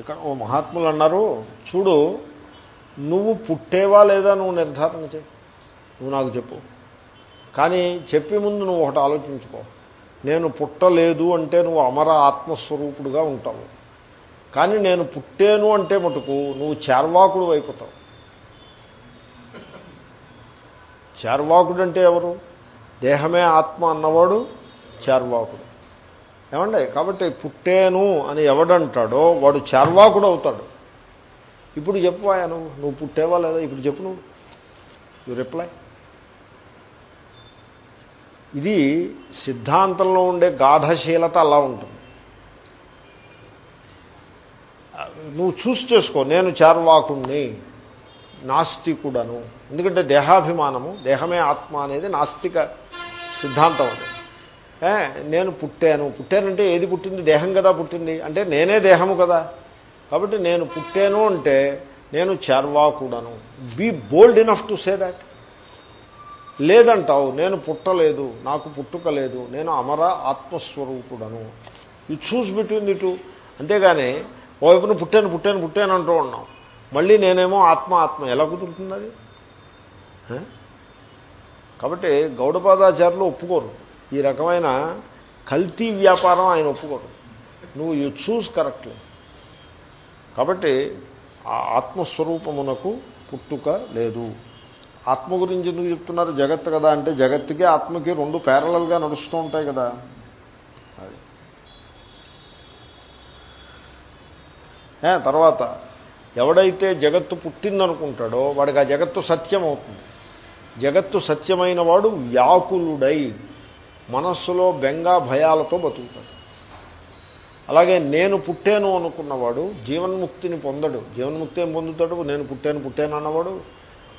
ఇక్కడ ఓ మహాత్ములు అన్నారు చూడు నువ్వు పుట్టేవా లేదా నువ్వు నిర్ధారణ చేయి. నువ్వు నాకు చెప్పు. కానీ చెప్పే ముందు నువ్వు ఒకటి ఆలోచించుకో. నేను పుట్టలేదు అంటే నువ్వు అమర ఆత్మస్వరూపుడుగా ఉంటావు. కానీ నేను పుట్టాను అంటే మటుకు నువ్వు చార్వాకుడు అయిపోతావు. చార్వాకుడు అంటే ఎవరు? దేహమే ఆత్మ అన్నవాడు చార్వాకుడు. ఏమండి? కాబట్టి పుట్టేను అని ఎవడంటాడో వాడు చార్వాకుడు అవుతాడు. ఇప్పుడు చెప్పు ఆయన నువ్వు. నువ్వు పుట్టేవా లేదా? ఇప్పుడు చెప్పు నువ్వు. యు రిప్లై ఇది సిద్ధాంతంలో ఉండే గాఢశీలత అలా ఉంటుంది. నువ్వు చూసి చేసుకో. నేను చార్వాకుణ్ణి నాస్తికుడను. ఎందుకంటే దేహాభిమానము దేహమే ఆత్మ అనేది నాస్తిక సిద్ధాంతం అది. నేను పుట్టాను. పుట్టానంటే ఏది పుట్టింది? దేహం కదా పుట్టింది. అంటే నేనే దేహము కదా. కాబట్టి నేను పుట్టాను అంటే నేను చార్వాకుడను be bold enough to say that లేదంటావు నేను పుట్టలేదు నాకు పుట్టుక లేదు నేను అమర ఆత్మస్వరూపుడను. You choose between the two అంతేగాని ఓవైపున పుట్టాను పుట్టాను పుట్టాను అంటూ ఉన్నాం మళ్ళీ నేనేమో ఆత్మ ఆత్మ. ఎలా కుదురుతుంది అది? కాబట్టి గౌడపాదాచారులు ఒప్పుకోరు. ఈ రకమైన కల్తీ వ్యాపారం ఆయన ఒప్పుకోరు నువ్వు యూ చూస్ కరెక్ట్లీ. కాబట్టి ఆ ఆత్మస్వరూపమునకు పుట్టుక లేదు. ఆత్మ గురించి ఎందుకు చెప్తున్నారు? జగత్తు కదా అంటే జగత్తుకి ఆత్మకి రెండు ప్యారలల్గా నడుస్తూ ఉంటాయి కదా. అది. తర్వాత ఎవడైతే జగత్తు పుట్టిందనుకుంటాడో వాడికి ఆ జగత్తు సత్యం అవుతుంది జగత్తు సత్యమైన వాడు వ్యాకులుడై మనస్సులో బెంగా భయాలతో బతుకుతాడు. అలాగే నేను పుట్టాను అనుకున్నవాడు జీవన్ముక్తిని పొందడు. జీవన్ముక్తి ఏం పొందుతాడు? నేను పుట్టాను పుట్టాను అన్నవాడు.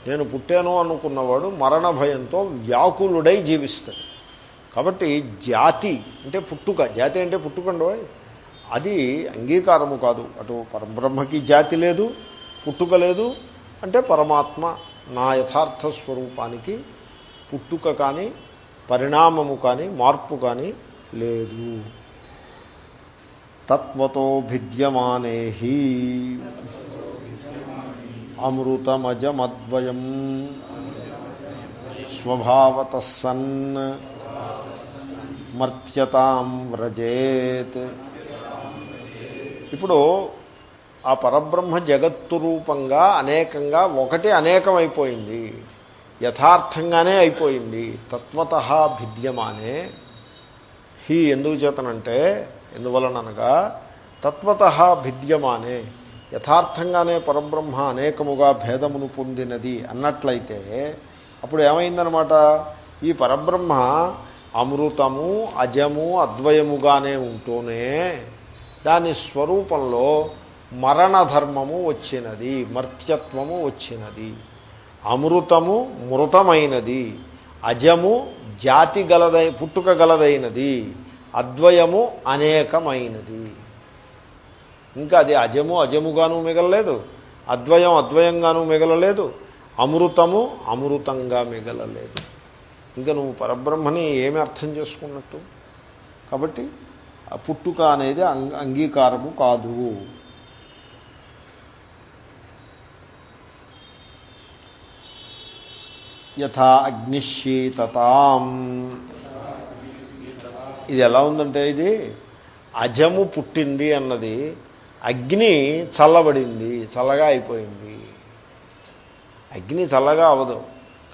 నేను పుట్టాను అనుకున్నవాడు మరణ భయంతో వ్యాకులుడై జీవిస్తాడు. కాబట్టి జాతి అంటే పుట్టుక. జాతి అంటే పుట్టుకండో అది అంగీకారము కాదు. అటు పరబ్రహ్మకి జాతి లేదు పుట్టుక లేదు. అంటే పరమాత్మ నా యథార్థ స్వరూపానికి పుట్టుక కానీ పరిణామము కానీ మార్పు కానీ లేదు. తత్వతో భిద్యమానే అమృతమజమద్వయం. స్వభావత సన్ మర్త్యతాం వ్రజేత్. ఇప్పుడు ఆ పరబ్రహ్మ జగత్తు రూపంగా అనేకంగా ఒకటి అనేకమైపోయింది. యథార్థంగానే అయిపోయింది. తత్వత భిద్యమానే. హీ ఎందుకు చేతనంటే ఎందువలననగా తత్వత భిద్యమానే. యథార్థంగానే పరబ్రహ్మ అనేకముగా భేదమును పొందినది అన్నట్లయితే అప్పుడు ఏమైందనమాట ఈ పరబ్రహ్మ అమృతము అజము అద్వయముగానే ఉంటూనే దాని స్వరూపంలో మరణధర్మము వచ్చినది మర్త్యత్వము వచ్చినది. అమృతము మృతమైనది. అజము జాతి గలదై పుట్టుక గలదైనది. అద్వయము అనేకమైనది. ఇంకా అది అజము అజముగాను మిగలలేదు. అద్వయం అద్వయంగాను మిగలలేదు. అమృతము అమృతంగా మిగలలేదు. ఇంకా నువ్వు పరబ్రహ్మని ఏమి అర్థం చేసుకున్నట్టు? కాబట్టి పుట్టుక అనేది అంగ అంగీకారము కాదు. యథా అగ్నిశీతతాం. ఇది ఎలా ఉందంటే ఇది అజము పుట్టింది అన్నది అగ్ని చల్లబడింది చల్లగా అయిపోయింది. అగ్ని చల్లగా అవ్వదు.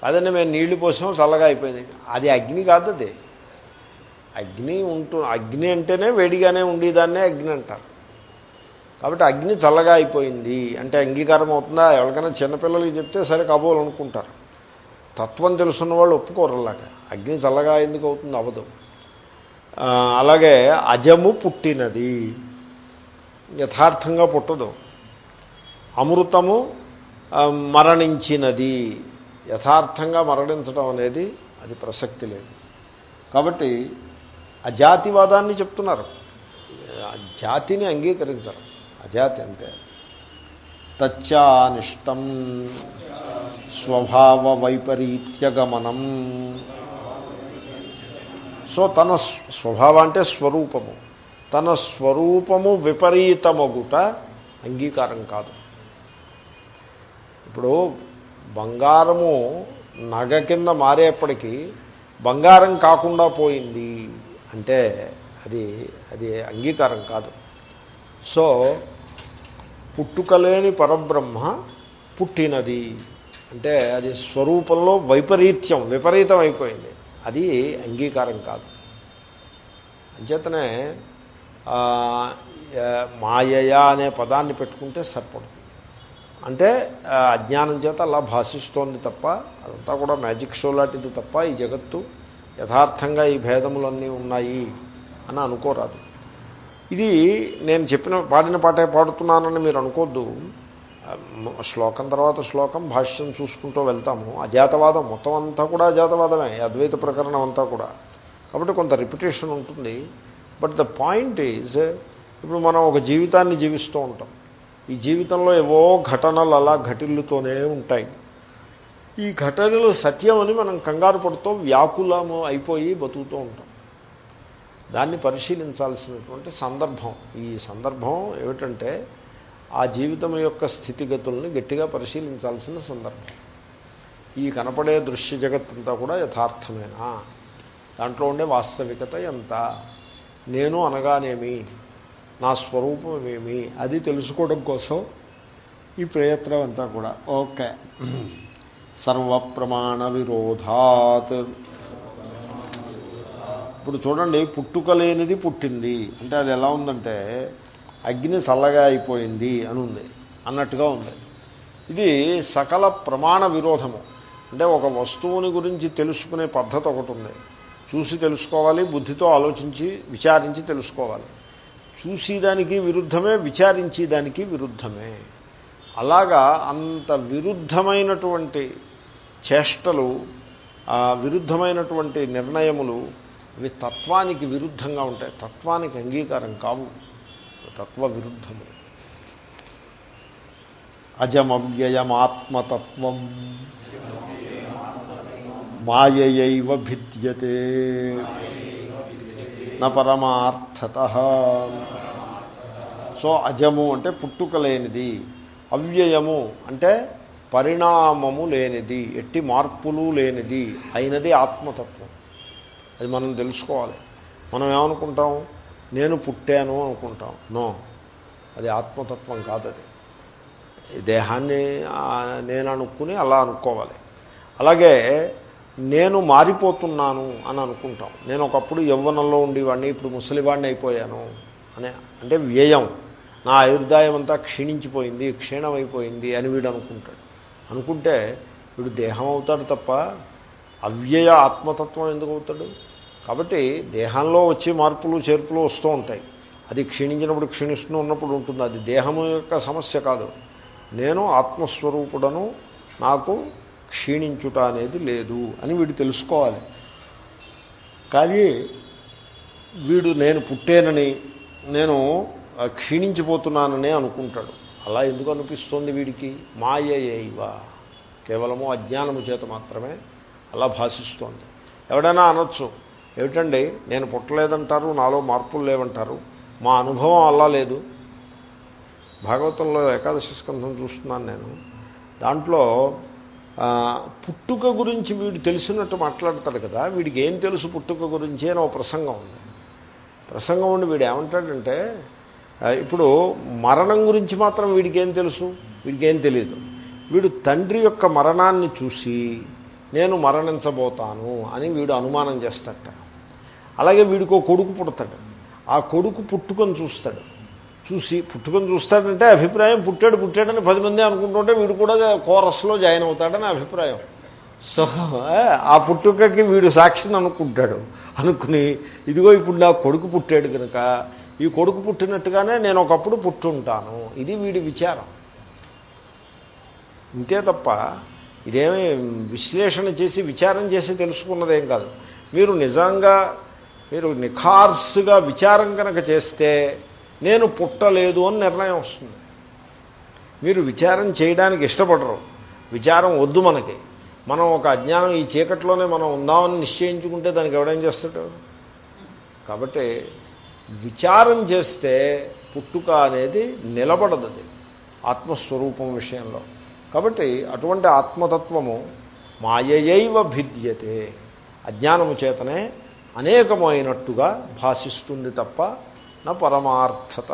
కాదండి మేము నీళ్ళు పోసాం చల్లగా అయిపోయింది. అది అగ్ని కాదు అది. అగ్ని ఉంటూ అగ్ని అంటేనే వేడిగానే ఉండేదాన్నే అగ్ని అంటారు. కాబట్టి అగ్ని చల్లగా అయిపోయింది అంటే అంగీకారం అవుతుందా? ఎవరికైనా చిన్నపిల్లలకి చెప్తే సరే కబోలు అనుకుంటారు. తత్వం తెలుసున్న వాళ్ళు ఒప్పుకోరు అలాగా. అగ్ని చల్లగా ఎందుకు అవుతుంది? అవ్వదు. అలాగే అజము పుట్టినది. యథార్థంగా పుట్టదు. అమృతము మరణించినది. యథార్థంగా మరణించడం అనేది అది ప్రసక్తి లేదు. కాబట్టి అజాతివాదాన్ని చెప్తున్నారు. జాతిని అంగీకరించరు. అజాతి అంటే తచ్చానిష్టం. స్వభావ వైపరీత్యగమనం సో తన స్వభావం స్వభావ అంటే స్వరూపము. తన స్వరూపము విపరీతమగుట అంగీకారం కాదు. ఇప్పుడు బంగారము నగ కింద మారేప్పటికీ బంగారం కాకుండా పోయింది అంటే అది అది అంగీకారం కాదు. సో పుట్టుకలేని పరబ్రహ్మ పుట్టినది. అంటే అది స్వరూపంలో వైపరీత్యం విపరీతం అయిపోయింది. అది అంగీకారం కాదు. అంచేతనే మాయయా అనే పదాన్ని పెట్టుకుంటే సరిపడుతుంది. అంటే అజ్ఞానం చేత అలా భాషిస్తోంది తప్ప అదంతా కూడా మ్యాజిక్ షో లాంటిది తప్ప ఈ జగత్తు యథార్థంగా ఈ భేదములన్నీ ఉన్నాయి అని అనుకోరాదు. ఇది నేను చెప్పిన పాడిన పాటే పాడుతున్నానని మీరు అనుకోద్దు. శ్లోకం తర్వాత శ్లోకం భాష్యం చూసుకుంటూ వెళ్తాము. అజాతవాదం మొత్తం అంతా కూడా అజాతవాదమే అద్వైత ప్రకరణం అంతా కూడా. కాబట్టి కొంత రిపిటేషన్ ఉంటుంది. బట్ ద పాయింట్ ఈజ్ ఇప్పుడు మనం ఒక జీవితాన్ని జీవిస్తూ ఉంటాం. ఈ జీవితంలో ఏవో ఘటనలు అలా ఘటిల్లుతూనే ఉంటాయి. ఈ ఘటనలు సత్యం అని మనం కంగారు పడుతూ వ్యాకులము అయిపోయి బతుకుతూ ఉంటాం. దాన్ని పరిశీలించాల్సినటువంటి సందర్భం. ఈ సందర్భం ఏమిటంటే ఆ జీవితం యొక్క స్థితిగతుల్ని గట్టిగా పరిశీలించాల్సిన సందర్భం. ఈ కనపడే దృశ్య జగత్తంతా కూడా యథార్థమేనా? దాంట్లో ఉండే వాస్తవికత ఎంత? నేను అనగానేమి? నా స్వరూపం ఏమి అది తెలుసుకోవడం కోసం ఈ ప్రయత్నం అంతా కూడా. ఓకే. సర్వప్రమాణ విరోధాత్ ఇప్పుడు చూడండి పుట్టుక లేనిది పుట్టింది. అంటే అది ఎలా ఉందంటే అగ్ని చల్లగా అయిపోయింది అని ఉంది అన్నట్టుగా ఉంది. ఇది సకల ప్రమాణ విరోధము. అంటే ఒక వస్తువుని గురించి తెలుసుకునే పద్ధతి ఒకటి ఉంది. చూసి తెలుసుకోవాలి బుద్ధితో ఆలోచించి విచారించి తెలుసుకోవాలి. చూసేదానికి విరుద్ధమే విచారించేదానికి విరుద్ధమే. అలాగా అంత విరుద్ధమైనటువంటి చేష్టలు విరుద్ధమైనటువంటి నిర్ణయములు అవి తత్వానికి విరుద్ధంగా ఉంటాయి. తత్వానికి అంగీకారం కావు. తత్వ విరుద్ధము అజమవ్యయమాత్మతత్వం మాయయైవ భిద్యతే. న పరమార్థత. సో అజము అంటే పుట్టుక లేనిది అవ్యయము అంటే పరిణామము లేనిది ఎట్టి మార్పులు లేనిది అయినది ఆత్మతత్వం. అది మనం తెలుసుకోవాలి. మనం ఏమనుకుంటాం? నేను పుట్టాను అనుకుంటాం. నో. అది ఆత్మతత్వం కాదు అది దేహాన్ని నేను అనుకుని అలా అనుకోవాలి. అలాగే నేను మారిపోతున్నాను అని అనుకుంటాం. నేను ఒకప్పుడు యవ్వనంలో ఉండేవాడిని ఇప్పుడు ముసలివాడిని అయిపోయాను అనే అంటే వ్యయం. నా ఆయుర్దాయం అంతా క్షీణించిపోయింది క్షీణమైపోయింది అని వీడు అనుకుంటాడు. అనుకుంటే వీడు దేహం అవుతాడు తప్ప అవ్యయ ఆత్మతత్వం ఎందుకు అవుతాడు? కాబట్టి దేహంలో వచ్చే మార్పులు చేర్పులు వస్తూ ఉంటాయి. అది క్షీణించినప్పుడు క్షీణిస్తూ ఉన్నప్పుడు ఉంటుంది. అది దేహము యొక్క సమస్య కాదు. నేను ఆత్మస్వరూపుడను నాకు క్షీణించుట అనేది లేదు అని వీడు తెలుసుకోవాలి. కానీ వీడు నేను పుట్టేనని నేను క్షీణించిపోతున్నాననే క్షీణించిపోతున్నానని అనుకుంటాడు. అలా ఎందుకు అనిపిస్తోంది వీడికి? మాయైవ కేవలము అజ్ఞానము చేత మాత్రమే అలా భాషిస్తోంది. ఎవడైనా అనొచ్చు ఏమిటండి? నేను పుట్టలేదంటారు నాలో మార్పులు లేవంటారు. మా అనుభవం అలా లేదు. భాగవతంలో ఏకాదశి స్కంధం చూస్తున్నాను నేను. దాంట్లో పుట్టుక గురించి వీడు తెలిసినట్టు మాట్లాడతాడు కదా వీడికి ఏం తెలుసు పుట్టుక గురించి అని ఒక ప్రసంగం ఉంది. ప్రసంగం ఉండి వీడు ఏమంటాడంటే ఇప్పుడు మరణం గురించి మాత్రం వీడికి ఏం తెలుసు? వీడికి ఏం తెలియదు వీడు తండ్రి యొక్క మరణాన్ని చూసి నేను మరణించబోతాను అని వీడు అనుమానం చేస్తాట అలాగే వీడికో కొడుకు పుడతాడు. ఆ కొడుకు పుట్టుకొని చూస్తాడు. చూసి పుట్టుకొని చూస్తాడంటే అభిప్రాయం పుట్టాడు పుట్టాడని పది మంది అనుకుంటుంటే వీడు కూడా కోరస్లో జాయిన్ అవుతాడని అభిప్రాయం. సో ఆ పుట్టుకకి వీడు సాక్షిని అనుకుంటాడు. అనుకుని ఇదిగో ఇప్పుడు నా కొడుకు పుట్టాడు కనుక ఈ కొడుకు పుట్టినట్టుగానే నేను ఒకప్పుడు పుట్టుంటాను. ఇది వీడి విచారం. ఇంతే తప్ప ఇదేమి విశ్లేషణ చేసి విచారం చేసి తెలుసుకున్నదేం కాదు. మీరు నిజంగా మీరు నిఖార్సుగా విచారం కనుక చేస్తే నేను పుట్టలేదు అని నిర్ణయం వస్తుంది. మీరు విచారం చేయడానికి ఇష్టపడరు. విచారం వద్దు మనకి. మనం ఒక అజ్ఞానం ఈ చీకట్లోనే మనం ఉందామని నిశ్చయించుకుంటే దానికి ఎవడేం చేస్తాడు? కాబట్టి విచారం చేస్తే పుట్టుక అనేది నిలబడదు ఆత్మస్వరూపం విషయంలో. కాబట్టి అటువంటి ఆత్మతత్వము మాయయైవ భిద్యతే అజ్ఞానము చేతనే అనేకమైనట్టుగా భాషిస్తుంది తప్ప నా పరమార్థత.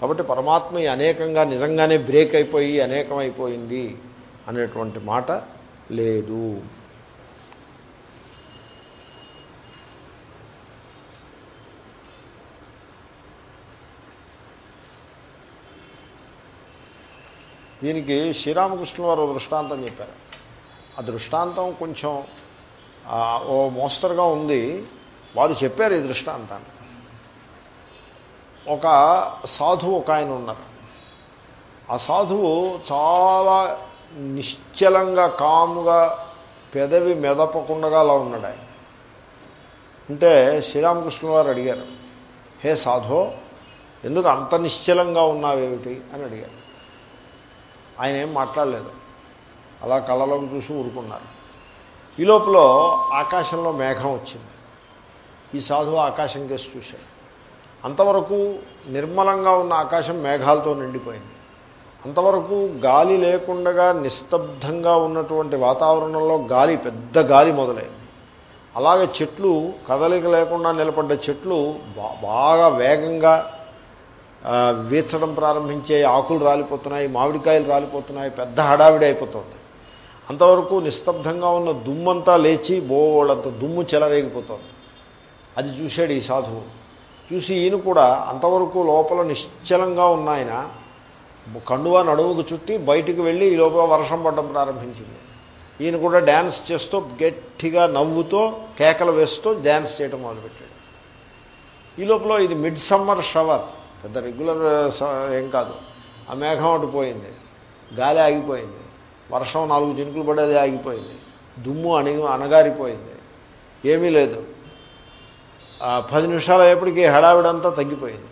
కాబట్టి పరమాత్మ అనేకంగా నిజంగానే బ్రేక్ అయిపోయి అనేకమైపోయింది అనేటువంటి మాట లేదు. దీనికి శ్రీరామకృష్ణ వారు దృష్టాంతం చెప్పారు. ఆ దృష్టాంతం కొంచెం ఓ మోస్తరుగా ఉంది. వారు చెప్పారు ఈ దృష్టాంతాన్ని. ఒక సాధువు ఒక ఆయన ఉన్నారు. ఆ సాధువు చాలా నిశ్చలంగా కాముగా పెదవి మెదపకుండా అలా ఉన్నాడు ఆయన. అంటే శ్రీరామకృష్ణ వారు అడిగారు హే సాధో ఎందుకు అంత నిశ్చలంగా ఉన్నావేమిటి? అని అడిగారు. ఆయన ఏం మాట్లాడలేదు. అలా కళ్ళలోకి చూసి ఊరుకున్నారు. ఈ లోపల ఆకాశంలో మేఘం వచ్చింది. ఈ సాధువు ఆకాశం కేసి చూశాడు. అంతవరకు నిర్మలంగా ఉన్న ఆకాశం మేఘాలతో నిండిపోయింది. అంతవరకు గాలి లేకుండా నిస్తబ్దంగా ఉన్నటువంటి వాతావరణంలో గాలి పెద్ద గాలి మొదలైంది. అలాగే చెట్లు కదలిక లేకుండా నిలబడ్డ చెట్లు బాగా వేగంగా ఆ, వీచడం ప్రారంభించే ఆకులు రాలిపోతున్నాయి మామిడికాయలు రాలిపోతున్నాయి పెద్ద హడావిడి అయిపోతుంది. అంతవరకు నిస్తబ్దంగా ఉన్న దుమ్మంతా లేచి బోళ్ళంత దుమ్ము చెలరేగిపోతుంది. అది చూశాడు ఈ సాధువు. చూసి ఈయన కూడా అంతవరకు లోపల నిశ్చలంగా ఉన్న ఆయన కండువా నడుముకు చుట్టి బయటికి వెళ్ళి ఈ లోపల వర్షం పడడం ప్రారంభించింది. ఈయన కూడా డ్యాన్స్ చేస్తూ గట్టిగా నవ్వుతో కేకలు వేస్తూ డ్యాన్స్ చేయడం మొదలుపెట్టాడు. ఈ లోపల ఇది మిడ్ సమ్మర్ షవర్. పెద్ద రెగ్యులర్ స- ఏం కాదు. ఆ మేఘం అటు పోయింది. గాలి ఆగిపోయింది. వర్షం నాలుగు చినుకులు పడేది ఆగిపోయింది. దుమ్ము అణి అణగారిపోయింది. ఏమీ లేదు. పది నిమిషాలు అయ్యేప్పటికీ హడావిడంతా తగ్గిపోయింది.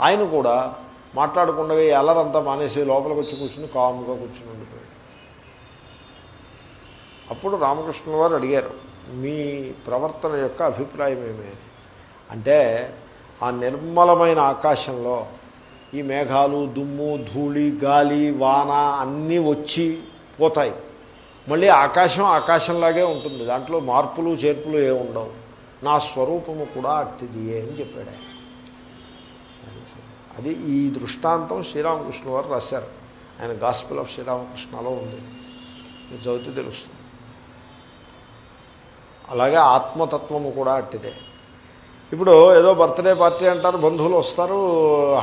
ఆయన కూడా మాట్లాడకుండా ఎల్లరంతా మానేసి లోపలికి వచ్చి కూర్చుని కాముగా కూర్చుని ఉండిపోయాడు. అప్పుడు రామకృష్ణ వారు అడిగారు మీ ప్రవర్తన యొక్క అభిప్రాయం ఏమి? అంటే ఆ నిర్మలమైన ఆకాశంలో ఈ మేఘాలు దుమ్ము ధూళి గాలి వాన అన్నీ వచ్చి పోతాయి. మళ్ళీ ఆకాశం ఆకాశంలాగే ఉంటుంది. దాంట్లో మార్పులు చేర్పులు ఏ ఉండవు. నా స్వరూపము కూడా అట్టిదియే అని చెప్పాడు ఆయన. అది ఈ దృష్టాంతం శ్రీరామకృష్ణ వారు రాశారు. ఆయన గాస్పుల్ ఆఫ్ శ్రీరామకృష్ణలో ఉంది. చదివితే తెలుస్తుంది. అలాగే ఆత్మతత్వము కూడా అట్టిదే. ఇప్పుడు ఏదో బర్త్డే పార్టీ అంటారు బంధువులు వస్తారు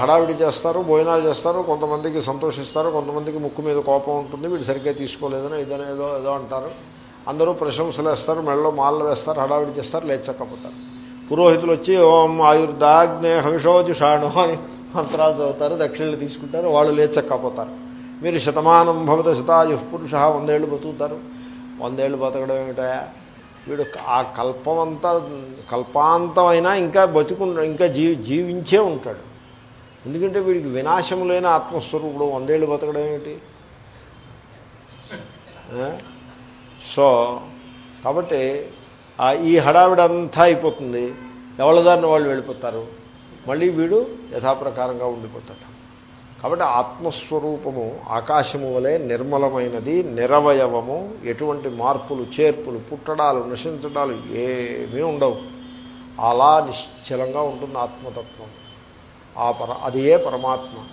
హడావిడి చేస్తారు భోజనాలు చేస్తారు కొంతమందికి సంతోషిస్తారు కొంతమందికి ముక్కు మీద కోపం ఉంటుంది వీడు సరిగ్గా తీసుకోలేదని ఇదని ఏదో ఏదో అంటారు. అందరూ ప్రశంసలు వేస్తారు మెళ్ళలో మాలలు వేస్తారు హడావిడి చేస్తారు లేచక్కపోతారు పురోహితులు వచ్చి ఓం ఆయుర్దాగ్నే హవిషోజుషాణు అని మంత్రాలు చదువుతారు దక్షిణలు తీసుకుంటారు వాళ్ళు లేచక్కపోతారు మీరు శతమానం భవత శతాయు పురుష వందేళ్ళు బతుకుతారు. వందేళ్ళు బతకడం ఏమిటా వీడు ఆ కల్పమంతా కల్పాంతమైనా ఇంకా బతుకు ఇంకా జీ జీవించే ఉంటాడు. ఎందుకంటే వీడికి వినాశం లేని ఆత్మస్వరూపుడు వందేళ్ళు బతకడం ఏమిటి సో కాబట్టి ఈ హడావిడంతా అయిపోతుంది. ఎవరిదారిని వాళ్ళు వెళ్ళిపోతారు? మళ్ళీ వీడు యథాప్రకారంగా ఉండిపోతాడు. కాబట్టి ఆత్మస్వరూపము ఆకాశము వలె నిర్మలమైనది నిరవయవము ఎటువంటి మార్పులు చేర్పులు పుట్టడాలు నశించడాలు ఏమీ ఉండవు. అలా నిశ్చలంగా ఉంటుంది ఆత్మతత్వం. ఆ పర అది ఏ పరమాత్మ?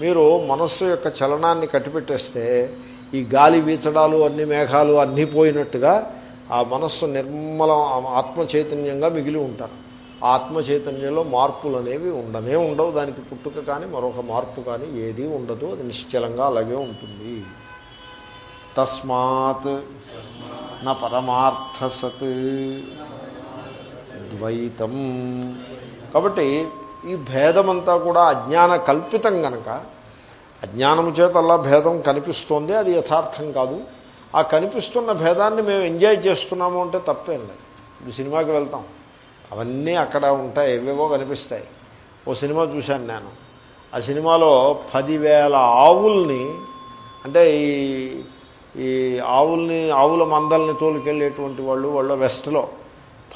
మీరు మనస్సు యొక్క చలనాన్ని కట్టిపెట్టేస్తే ఈ గాలి వీచడాలు అన్ని మేఘాలు అన్నీ పోయినట్టుగా ఆ మనస్సు నిర్మలం ఆత్మ చైతన్యంగా మిగిలి ఉంటారు. ఆత్మ చైతన్యంలో మార్పులు అనేవి ఉండనే ఉండవు. దానికి పుట్టుక కానీ మరొక మార్పు కానీ ఏదీ ఉండదు. అది నిశ్చలంగా అలాగే ఉంటుంది. తస్మాత్ నా పరమార్థసత్ ద్వైతం. కాబట్టి ఈ భేదమంతా కూడా అజ్ఞాన కల్పితం గనక అజ్ఞానము చేత అలా భేదం కనిపిస్తోంది అది యథార్థం కాదు. ఆ కనిపిస్తున్న భేదాన్ని మేము ఎంజాయ్ చేస్తున్నాము అంటే తప్పేం లేదు. ఇప్పుడు సినిమాకి వెళ్తాం. అవన్నీ అక్కడ ఉంటాయి ఏవేవో కనిపిస్తాయి. ఓ సినిమా చూశాను నేను. ఆ సినిమాలో పదివేల ఆవుల్ని అంటే ఈ ఈ ఆవుల్ని ఆవుల మందల్ని తోలుకెళ్ళేటువంటి వాళ్ళు వాళ్ళ వెస్ట్లో.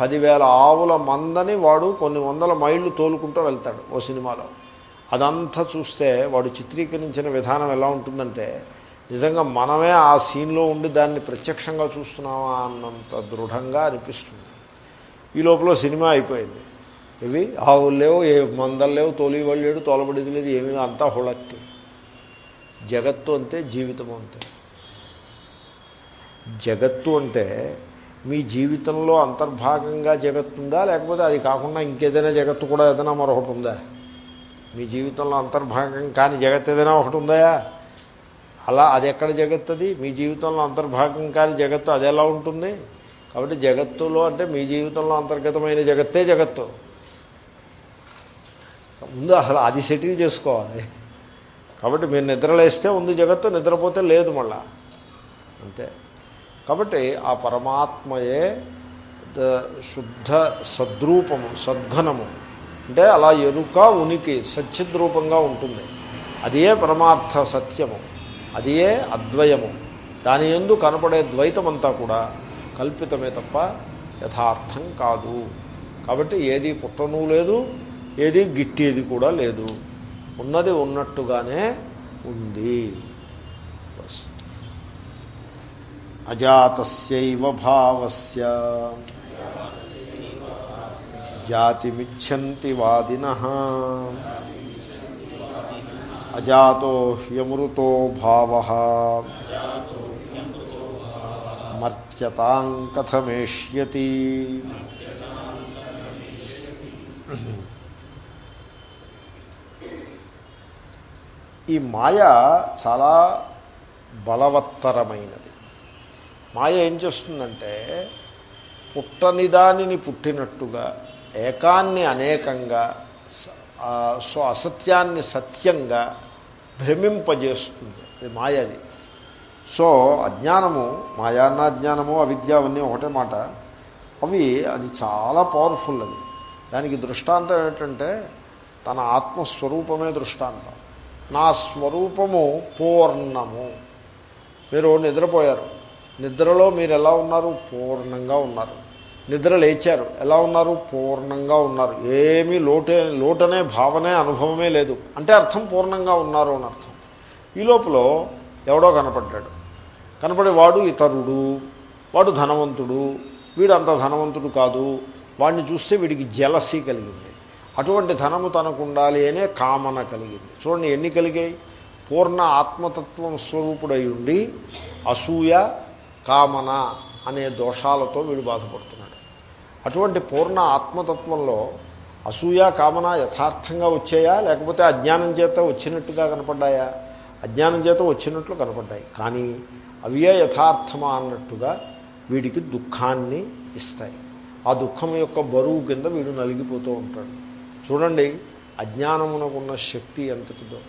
పదివేల ఆవుల మందని వాడు కొన్ని వందల మైళ్ళు తోలుకుంటూ వెళ్తాడు ఓ సినిమాలో. అదంతా చూస్తే వాడు చిత్రీకరించిన విధానం ఎలా ఉంటుందంటే నిజంగా మనమే ఆ సీన్లో ఉండి దాన్ని ప్రత్యక్షంగా చూస్తున్నామా అన్నంత దృఢంగా అనిపిస్తుంది. ఈ లోపల సినిమా అయిపోయింది. ఇవి ఆవులు లేవు ఏ మందలు లేవు తోలి వాళ్ళు లేడు తోలబడిది లేదు ఏమీ అంతా హుళక్కి. జగత్తు అంతే జీవితం అంతే జగత్తు అంటే మీ జీవితంలో అంతర్భాగంగా జగత్తుందా లేకపోతే అది కాకుండా ఇంకేదైనా జగత్తు కూడా ఏదైనా మరొకటి ఉందా? మీ జీవితంలో అంతర్భాగం కానీ జగత్ ఏదైనా ఒకటి ఉందాయా అలా అది ఎక్కడ జగత్తు అది మీ జీవితంలో అంతర్భాగం కానీ జగత్తు అది ఎలా ఉంటుంది? కాబట్టి జగత్తులో అంటే మీ జీవితంలో అంతర్గతమైన జగత్తే జగత్తు. ముందు అసలు అది సెటిల్ చేసుకోవాలి. కాబట్టి మీరు నిద్రలేస్తే ఉంది జగత్తు నిద్రపోతే లేదు మళ్ళా. అంతే. కాబట్టి ఆ పరమాత్మయే శుద్ధ సద్రూపము సద్ఘనము. అంటే అలా ఎరుక ఉనికి సచ్చిద్రూపంగా ఉంటుంది. అదియే పరమార్థ సత్యము. అదియే అద్వయము. దాని ఎందు కనపడే ద్వైతమంతా కూడా కల్పితమే తప్ప యథార్థం కాదు. కాబట్టి ఏది పుట్టను లేదు ఏది గిట్టేది కూడా లేదు. ఉన్నది ఉన్నట్టుగానే ఉంది. బస్ అజాతస్యైవ భావస్య. జాతిమిచ్చంతి వాదిన. అజాతో హ్యమృతో భావ. మర్త్యతాం కథమేష్యతి ఈ మాయ చాలా బలవత్తరమైనది. మాయ ఏం చేస్తుందంటే పుట్టనిదానిని పుట్టినట్టుగా ఏకాన్ని అనేకంగా సో అసత్యాన్ని సత్యంగా భ్రమింపజేస్తుంది. అది మాయది. సో అజ్ఞానము మాయాన్న అజ్ఞానము అవిద్య అవన్నీ ఒకటే మాట. అవి అది చాలా పవర్ఫుల్ అది. దానికి దృష్టాంతం ఏంటంటే తన ఆత్మస్వరూపమే దృష్టాంతం. నా స్వరూపము పూర్ణము. మీరు నిద్రపోయారు. నిద్రలో మీరు ఎలా ఉన్నారు? పూర్ణంగా ఉన్నారు. నిద్ర లేచారు. ఎలా ఉన్నారు? పూర్ణంగా ఉన్నారు. ఏమీ లోటే లోటనే భావనే అనుభవమే లేదు. అంటే అర్థం పూర్ణంగా ఉన్నారు అని అర్థం. ఈ లోపల ఎవడో కనపడ్డాడు. కనపడే వాడు ఇతరుడు. వాడు ధనవంతుడు. వీడు అంత ధనవంతుడు కాదు. వాడిని చూస్తే వీడికి జలసీ కలిగింది. అటువంటి ధనము తనకు ఉండాలి అనే కామన కలిగింది. చూడండి ఎన్ని కలిగాయి? పూర్ణ ఆత్మతత్వం స్వరూపుడై ఉండి అసూయ కామన అనే దోషాలతో వీడు బాధపడుతున్నాడు. అటువంటి పూర్ణ ఆత్మతత్వంలో అసూయ కామన యథార్థంగా వచ్చాయా? లేకపోతే అజ్ఞానం చేత వచ్చినట్టుగా కనపడ్డాయా? అజ్ఞానం చేత వచ్చినట్లు కనపడ్డాయి. కానీ అవే యథార్థమా అన్నట్టుగా వీడికి దుఃఖాన్ని ఇస్తాయి. ఆ దుఃఖం యొక్క బరువు కింద వీడు నలిగిపోతూ ఉంటాడు. చూడండి అజ్ఞానమునకున్న శక్తి ఎంతటిదో.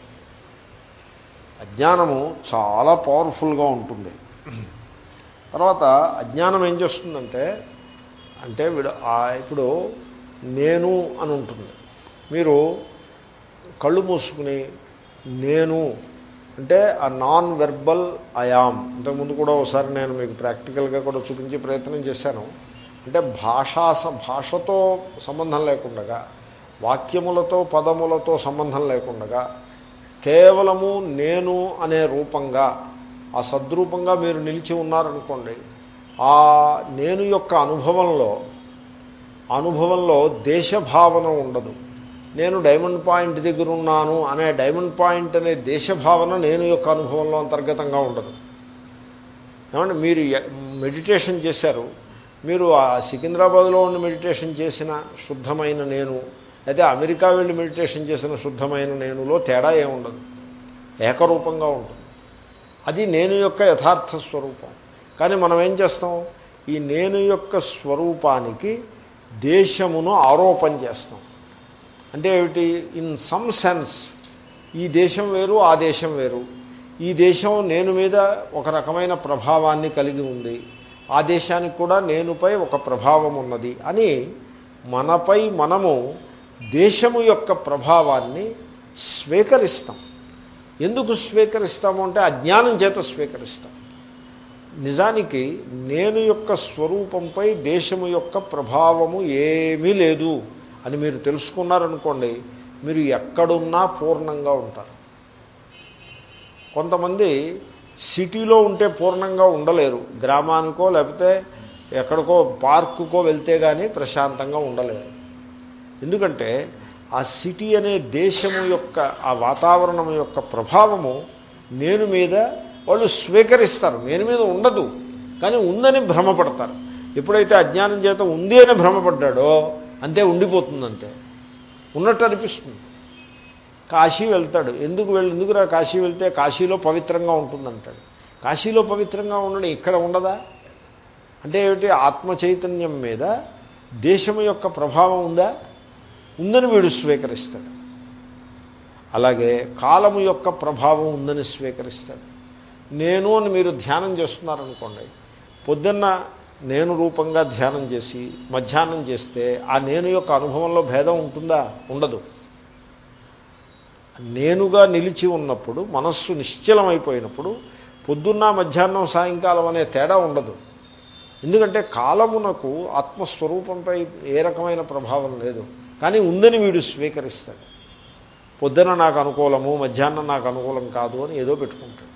అజ్ఞానము చాలా పవర్ఫుల్గా ఉంటుంది. తర్వాత అజ్ఞానం ఏం చేస్తుందంటే అంటే వీడు ఇప్పుడు నేను అని ఉంటుంది. మీరు కళ్ళు మూసుకుని నేను అంటే ఆ నాన్ వెర్బల్ అయామ్ ఇంతకుముందు కూడా ఒకసారి నేను మీకు ప్రాక్టికల్గా కూడా చూపించే ప్రయత్నం చేశాను. అంటే భాషా స- భాషతో సంబంధం లేకుండగా వాక్యములతో పదములతో సంబంధం లేకుండగా కేవలము నేను అనే రూపంగా ఆ సద్రూపంగా మీరు నిలిచి ఉన్నారనుకోండి ఆ నేను యొక్క అనుభవంలో అనుభవంలో దేశభావన ఉండదు. నేను డైమండ్ పాయింట్ దగ్గర ఉన్నాను అనే డైమండ్ పాయింట్ అనే దేశభావన నేను యొక్క అనుభవంలో అంతర్గతంగా ఉండదు. ఏమంటే మీరు మెడిటేషన్ చేశారు. మీరు ఆ సికింద్రాబాద్లో ఉన్న మెడిటేషన్ చేసిన శుద్ధమైన నేను అయితే అమెరికా వెళ్ళి మెడిటేషన్ చేసిన శుద్ధమైన నేనులో తేడా ఏముండదు ఏకరూపంగా ఉంటుంది అది నేను యొక్క యథార్థ స్వరూపం. కానీ మనం ఏం చేస్తాం? ఈ నేను యొక్క స్వరూపానికి దేశమును ఆరోపణ చేస్తాం. అంటే ఏమిటి? ఇన్ సమ్ సెన్స్ ఈ దేశం వేరు ఆ దేశం వేరు. ఈ దేశం నేను మీద ఒక రకమైన ప్రభావాన్ని కలిగి ఉంది. ఆ దేశానికి కూడా నేనుపై ఒక ప్రభావం ఉన్నది అని మనపై మనము దేశము యొక్క ప్రభావాన్ని స్వీకరిస్తాం. ఎందుకు స్వీకరిస్తాము అంటే అజ్ఞానం చేత స్వీకరిస్తాం. నిజానికి నేను యొక్క స్వరూపంపై దేశము యొక్క ప్రభావము ఏమీ లేదు. అని మీరు తెలుసుకున్నారనుకోండి మీరు ఎక్కడున్నా పూర్ణంగా ఉంటారు. కొంతమంది సిటీలో ఉంటే పూర్ణంగా ఉండలేరు. గ్రామానికో లేకపోతే ఎక్కడికో పార్కుకో వెళ్తే కానీ ప్రశాంతంగా ఉండలేరు. ఎందుకంటే ఆ సిటీ అనే దేశము యొక్క ఆ వాతావరణం యొక్క ప్రభావము నేను మీద వాళ్ళు స్వీకరిస్తారు. నేను మీద ఉండదు. కానీ ఉందని భ్రమపడతారు. ఎప్పుడైతే అజ్ఞానం చేత ఉంది అని భ్రమపడ్డాడో అంతే ఉండిపోతుందంతే ఉన్నట్టు అనిపిస్తుంది. కాశీ వెళ్తాడు. ఎందుకు వెళ్ళి ఎందుకురా కాశీ వెళ్తే కాశీలో పవిత్రంగా ఉంటుందంటాడు. కాశీలో పవిత్రంగా ఉండడం ఇక్కడ ఉండదా? అంటే ఏమిటి? ఆత్మ చైతన్యం మీద దేశము యొక్క ప్రభావం ఉందా? ఉందని వీడు స్వీకరిస్తాడు. అలాగే కాలము యొక్క ప్రభావం ఉందని స్వీకరిస్తాడు. నేను అని మీరు ధ్యానం చేస్తున్నారనుకోండి పొద్దున్న నేను రూపంగా ధ్యానం చేసి మధ్యాహ్నం చేస్తే ఆ నేను యొక్క అనుభవంలో భేదం ఉంటుందా? ఉండదు. నేనుగా నిలిచి ఉన్నప్పుడు మనస్సు నిశ్చలమైపోయినప్పుడు పొద్దున్న మధ్యాహ్నం సాయంకాలం అనే తేడా ఉండదు. ఎందుకంటే కాలమునకు ఆత్మస్వరూపంపై ఏ రకమైన ప్రభావం లేదు. కానీ ఉందని వీడు స్వీకరిస్తాడు. పొద్దున నాకు అనుకూలము మధ్యాహ్నం నాకు అనుకూలం కాదు అని ఏదో పెట్టుకుంటాడు.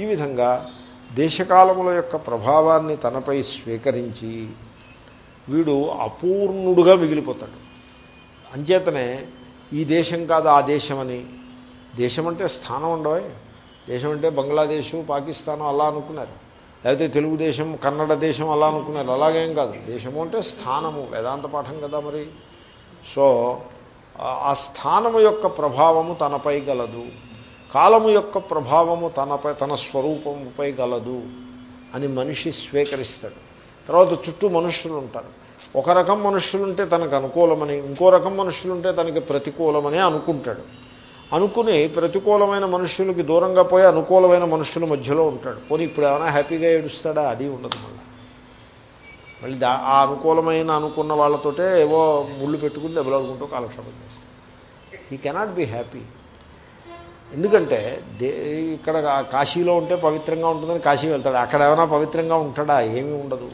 ఈ విధంగా దేశకాలముల యొక్క ప్రభావాన్ని తనపై స్వీకరించి వీడు అపూర్ణుడుగా మిగిలిపోతాడు. అంచేతనే ఈ దేశం కాదు ఆ దేశమని. దేశం అంటే స్థానం ఉండవే. దేశం అంటే బంగ్లాదేశు పాకిస్తాను అలా అనుకున్నారు. లేకపోతే తెలుగుదేశం కన్నడ దేశం అలా అనుకున్నారు. అలాగేం కాదు. దేశము అంటే స్థానము. వేదాంత పాఠం కదా మరి. సో ఆ స్థానము యొక్క ప్రభావము తనపై గలదు. కాలము యొక్క ప్రభావము తనపై తన స్వరూపముపై గలదు అని మనిషి స్వీకరిస్తాడు. తర్వాత చుట్టూ మనుషులు ఉంటారు. ఒక రకం మనుషులుంటే తనకు అనుకూలమని ఇంకో రకం మనుషులుంటే తనకి ప్రతికూలమని అనుకుంటాడు. అనుకుని ప్రతికూలమైన మనుషులకి దూరంగా పోయి అనుకూలమైన మనుషుల మధ్యలో ఉంటాడు. పోనీ ఇప్పుడు ఏమైనా హ్యాపీగా ఏడుస్తాడా? అది ఉండదు మళ్ళీ. మళ్ళీ దా ఆ అనుకూలమైన అనుకున్న వాళ్ళతోటే ఏవో ముళ్ళు పెట్టుకుని దెబ్బలాడుకుంటూ కాలక్షేపం చేస్తాడు. ఈ కెనాట్ బి హ్యాపీ ఎందుకంటే దే ఇక్కడ కాశీలో ఉంటే పవిత్రంగా ఉంటుందని కాశీ వెళ్తాడు. అక్కడ ఏమైనా పవిత్రంగా ఉంటాడా? ఏమీ ఉండదు.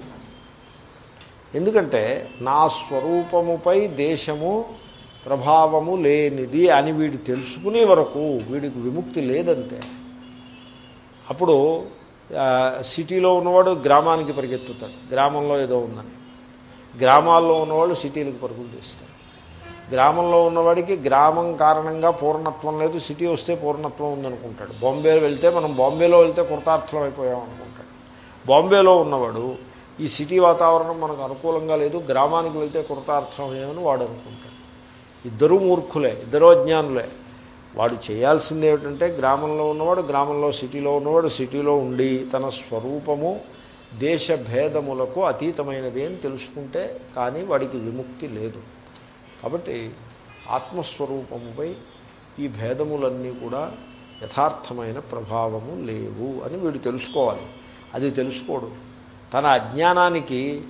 ఎందుకంటే నా స్వరూపముపై దేశము ప్రభావము లేనిది అని వీడు తెలుసుకునే వరకు వీడికి విముక్తి లేదంతే. అప్పుడు సిటీలో ఉన్నవాడు గ్రామానికి పరిగెత్తుతాడు. గ్రామంలో ఏదో ఉందని. గ్రామాల్లో ఉన్నవాళ్ళు సిటీలకు పరుగులు తీస్తారు. గ్రామంలో ఉన్నవాడికి గ్రామం కారణంగా పూర్ణత్వం లేదు సిటీ వస్తే పూర్ణత్వం ఉందనుకుంటాడు. బాంబే వెళ్తే మనం బాంబేలో వెళ్తే కృతార్థం అయిపోయాం అనుకుంటాడు. బాంబేలో ఉన్నవాడు ఈ సిటీ వాతావరణం మనకు అనుకూలంగా లేదు గ్రామానికి వెళ్తే కృతార్థం వాడు అనుకుంటాడు. ఇద్దరూ మూర్ఖులే ఇద్దరూ అజ్ఞానులే. వాడు చేయాల్సింది ఏమిటంటే గ్రామంలో ఉన్నవాడు గ్రామంలో సిటీలో ఉన్నవాడు సిటీలో ఉండి తన స్వరూపము దేశ భేదములకు అతీతమైనది అని తెలుసుకుంటే కానీ వాడికి విముక్తి లేదు. కాబట్టి ఆత్మస్వరూపముపై ఈ భేదములన్నీ కూడా యథార్థమైన ప్రభావము లేవు అని వీడు తెలుసుకోవాలి. అది తెలుసుకోడు. తన అజ్ఞానానికి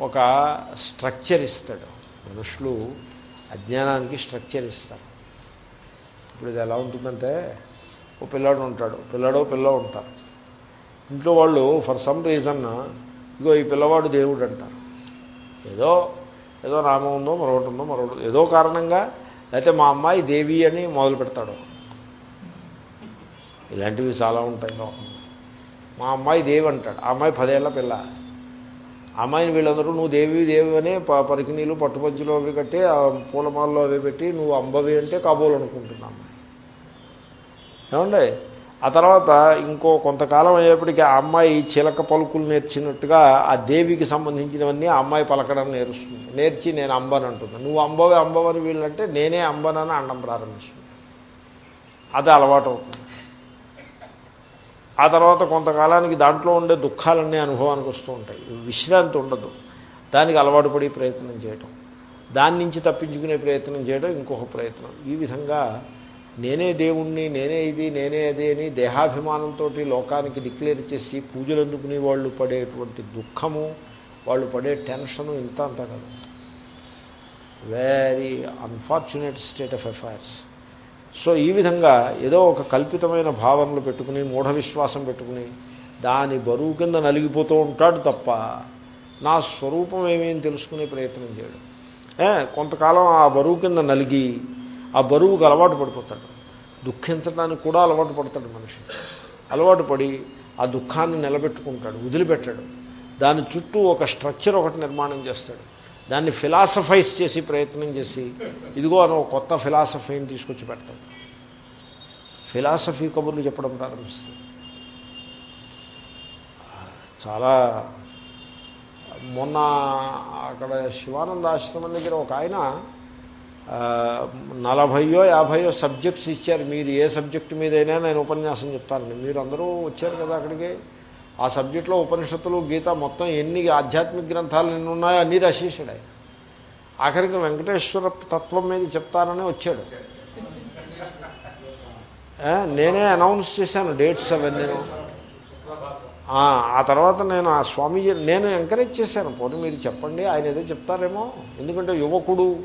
ఒక స్ట్రక్చర్ ఇస్తాడు. మనుషులు అజ్ఞానానికి స్ట్రక్చర్ ఇస్తారు. ఇప్పుడు ఇది ఎలా ఉంటుందంటే ఓ పిల్లాడు ఉంటాడు. పిల్లాడో పిల్ల ఉంటారు. ఇంట్లో వాళ్ళు ఫర్ సమ్ రీజన్ ఇగో ఈ పిల్లవాడు దేవుడు అంటారు ఏదో ఏదో నామం ఉందో మరొకటి ఉందో మరొకటి ఏదో కారణంగా లేకపోతే మా అమ్మాయి దేవి అని మొదలు పెడతాడు. ఇలాంటివి చాలా ఉంటాయి మా అమ్మాయి. దేవి అంటాడు. ఆ అమ్మాయి పదేళ్ళ పిల్ల. అమ్మాయిని వీళ్ళందరూ నువ్వు దేవి దేవి అని పరికినీలు పట్టుపంచులు అవి కట్టి పూలమాలలో అవి పెట్టి నువ్వు అంబవి అంటే కాబోలు అనుకుంటున్నా అమ్మాయి. ఏమండి? ఆ తర్వాత ఇంకో కొంతకాలం అయ్యేప్పటికీ ఆ అమ్మాయి చిలక పలుకులు నేర్చినట్టుగా ఆ దేవికి సంబంధించినవన్నీ ఆ అమ్మాయి పలకడం నేర్చుతుంది నేర్చి నేను అంబని అంటుంది నువ్వు అంబవే అంబవని వీళ్ళంటే నేనే అంబనని అండం ప్రారంభిస్తుంది. అది అలవాటు అవుతుంది ఆ తర్వాత కొంతకాలానికి దాంట్లో ఉండే దుఃఖాలన్నీ అనుభవానికి వస్తూ ఉంటాయి. విశ్రాంతి ఉండదు. దానికి అలవాటు పడి ప్రయత్నం చేయటం. దాని నుంచి తప్పించుకునే ప్రయత్నం చేయడం ఇంకొక ప్రయత్నం. ఈ విధంగా నేనే దేవుణ్ణి నేనే ఇది నేనే అది అని దేహాభిమానంతో లోకానికి డిక్లేర్ చేసి పూజలు అందుకుని వాళ్ళు పడేటువంటి దుఃఖము వాళ్ళు పడే టెన్షను ఇంత అంత కదా. Very unfortunate state of affairs so ఈ విధంగా ఏదో ఒక కల్పితమైన భావనలు పెట్టుకుని మూఢ విశ్వాసం పెట్టుకుని దాని బరువు కింద నలిగిపోతూ ఉంటాడు తప్ప నా స్వరూపం ఏమేమి తెలుసుకునే ప్రయత్నం చేయడం. కొంతకాలం ఆ బరువు కింద నలిగి ఆ బరువుకు అలవాటు పడిపోతాడు. దుఃఖించడానికి కూడా అలవాటు పడతాడు మనిషి. అలవాటు పడి ఆ దుఃఖాన్ని నిలబెట్టుకుంటాడు వదిలిపెట్టాడు. దాని చుట్టూ ఒక స్ట్రక్చర్ ఒకటి నిర్మాణం చేస్తాడు. దాన్ని ఫిలాసఫైజ్ చేసి ప్రయత్నం చేసి ఇదిగో అని ఒక కొత్త ఫిలాసఫీని తీసుకొచ్చి పెడతాడు. ఫిలాసఫీ కబుర్లు చెప్పడం ప్రారంభిస్తుంది చాలా మొన్న అక్కడ శివానంద ఆశ్రమం దగ్గర ఒక ఆయన నలభయో యాభయో సబ్జెక్ట్స్ ఇచ్చారు. మీరు ఏ సబ్జెక్టు మీదైనా నేను ఉపన్యాసం చెప్తానండి మీరు అందరూ వచ్చారు కదా అక్కడికి. ఆ సబ్జెక్టులో ఉపనిషత్తులు గీత మొత్తం ఎన్ని ఆధ్యాత్మిక గ్రంథాలు ఎన్ని ఉన్నాయో అన్నీ రచేసాడు ఆయన. ఆఖరికి వెంకటేశ్వర తత్వం మీద చెప్తానని వచ్చాడు. నేనే అనౌన్స్ చేశాను డేట్స్ అవన్నీ. ఆ తర్వాత నేను ఆ స్వామీజీ నేను ఎంకరేజ్ చేశాను. పోనీ మీరు చెప్పండి ఆయన ఏదో చెప్తారేమో. ఎందుకంటే యువకుడు.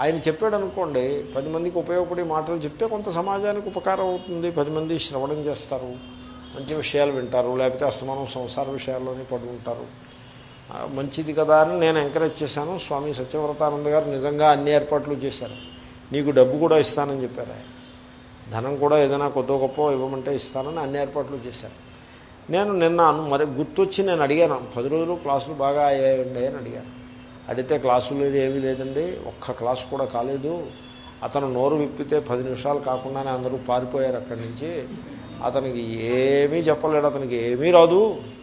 ఆయన చెప్పాడు అనుకోండి పది మందికి ఉపయోగపడే మాటలు చెప్తే కొంత సమాజానికి ఉపకారం అవుతుంది. పది మంది శ్రవణం చేస్తారు మంచి విషయాలు వింటారు లేకపోతే అస్తమానం సంసార విషయాల్లోనే పడి ఉంటారు మంచిది కదా అని నేను ఎంకరేజ్ చేశాను. స్వామి సత్యవ్రతానంద గారు నిజంగా అన్ని ఏర్పాట్లు చేశారు. నీకు డబ్బు కూడా ఇస్తానని చెప్పారు ఆయన. ధనం కూడా ఏదైనా కొద్దో గొప్ప ఇవ్వమంటే ఇస్తానని అన్ని ఏర్పాట్లు చేశారు. నేను నిన్న మరి గుర్తొచ్చి నేను అడిగాను పది రోజులు క్లాసులు బాగా అయ్యాయండి అని అడిగాను. అడిగితే క్లాసులు లేదు ఏమీ లేదండి ఒక్క క్లాసు కూడా కాలేదు. అతను నోరు విప్పితే పది నిమిషాలు కాకుండానే అందరూ పారిపోయారు అక్కడి నుంచి. అతనికి ఏమీ చెప్పలేడు అతనికి ఏమీ రాదు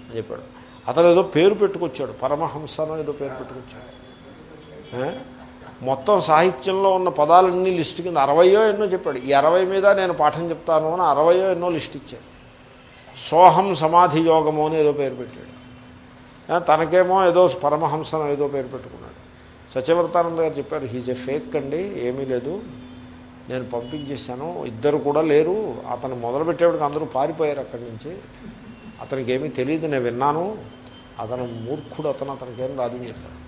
అని చెప్పాడు. అతను ఏదో పేరు పెట్టుకొచ్చాడు పరమహంసనో ఏదో పేరు పెట్టుకొచ్చాడు. మొత్తం సాహిత్యంలో ఉన్న పదాలన్నీ లిస్టు కింద అరవయో ఎన్నో చెప్పాడు. ఈ అరవై మీద నేను పాఠం చెప్తాను అని అరవయో ఎన్నో లిస్ట్ ఇచ్చాడు. సోహం సమాధి యోగము అని ఏదో పేరు పెట్టాడు. తనకేమో ఏదో పరమహంసన ఏదో పేరు పెట్టుకున్నాడు. సత్యవ్రతానంద గారు చెప్పారు హీజ్ ఎ ఫేక్ అండి ఏమీ లేదు. నేను పంపించేశాను. ఇద్దరు కూడా లేరు. అతను మొదలుపెట్టేవాడికి అందరూ పారిపోయారు అక్కడి నుంచి. అతనికి ఏమీ తెలియదు నేను విన్నాను. అతను మూర్ఖుడు అతను అతనికేం రాజు చేస్తాడు.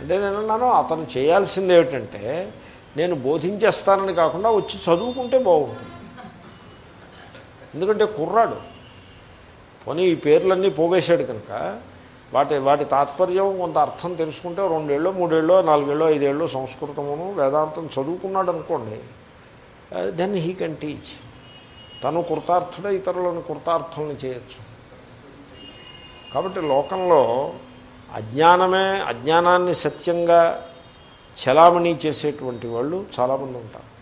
అంటే నేను అన్నాను అతను చేయాల్సింది ఏమిటంటే నేను బోధించేస్తానని కాకుండా వచ్చి చదువుకుంటే బాగుంటుంది. ఎందుకంటే కుర్రాడు. పోనీ ఈ పేర్లన్నీ పోగేశాడు కనుక వాటి వాటి తాత్పర్యం కొంత అర్థం తెలుసుకుంటే రెండేళ్ళు మూడేళ్ళు నాలుగేళ్ళు ఐదేళ్ళు సంస్కృతమును వేదాంతం చదువుకున్నాడు అనుకోండి దెన్ హీ కెన్ టీచ్ తను కృతార్థుడే ఇతరులను కృతార్థులను చేయొచ్చు. కాబట్టి లోకంలో అజ్ఞానమే అజ్ఞానాన్ని సత్యంగా చలామణి చేసేటువంటి వాళ్ళు చాలామంది ఉంటారు.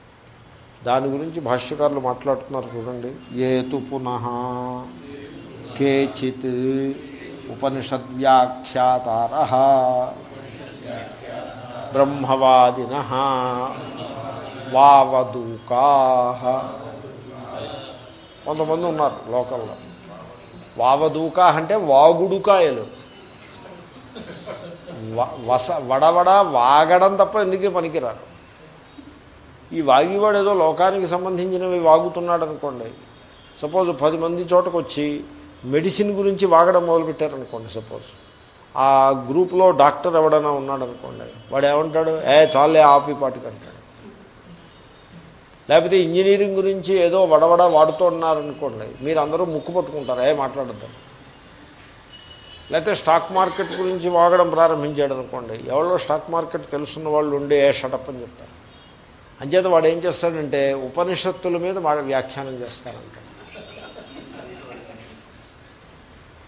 దాని గురించి భాష్యకారులు మాట్లాడుతున్నారు చూడండి. ఏతు పునః కేచిత్ ఉపనిషద్వ్యాఖ్యాతార. బ్రహ్మవాదిన. వావదూకా. కొంతమంది ఉన్నారు లోకల్లో. వావదూకా అంటే వాగుడుకాయలు. వస వడవడ వాగడం తప్ప ఎందుకే పనికిరారు? ఈ వాగివాడు ఏదో లోకానికి సంబంధించినవి వాగుతున్నాడు అనుకోండి సపోజ్ పది మంది చోటకు వచ్చి మెడిసిన్ గురించి వాగడం మొదలుపెట్టారనుకోండి సపోజ్. ఆ గ్రూప్లో డాక్టర్ ఎవడైనా ఉన్నాడు అనుకోండి వాడు ఏమంటాడు ఏ చాలే ఆపి పాటికి అంటాడు. లేకపోతే ఇంజనీరింగ్ గురించి ఏదో వడవడ వాడుతూ ఉన్నారనుకోండి మీరు అందరూ ముక్కు పట్టుకుంటారు ఏ మాట్లాడద్దు. లేకపోతే స్టాక్ మార్కెట్ గురించి వాగడం ప్రారంభించాడు అనుకోండి ఎవరో స్టాక్ మార్కెట్ తెలుసున్న వాళ్ళు ఉండి ఏ షటప్ అని చెప్తారు. అంచేత వాడు ఏం చేస్తాడంటే ఉపనిషత్తుల మీద వాడు వ్యాఖ్యానం చేస్తారంట.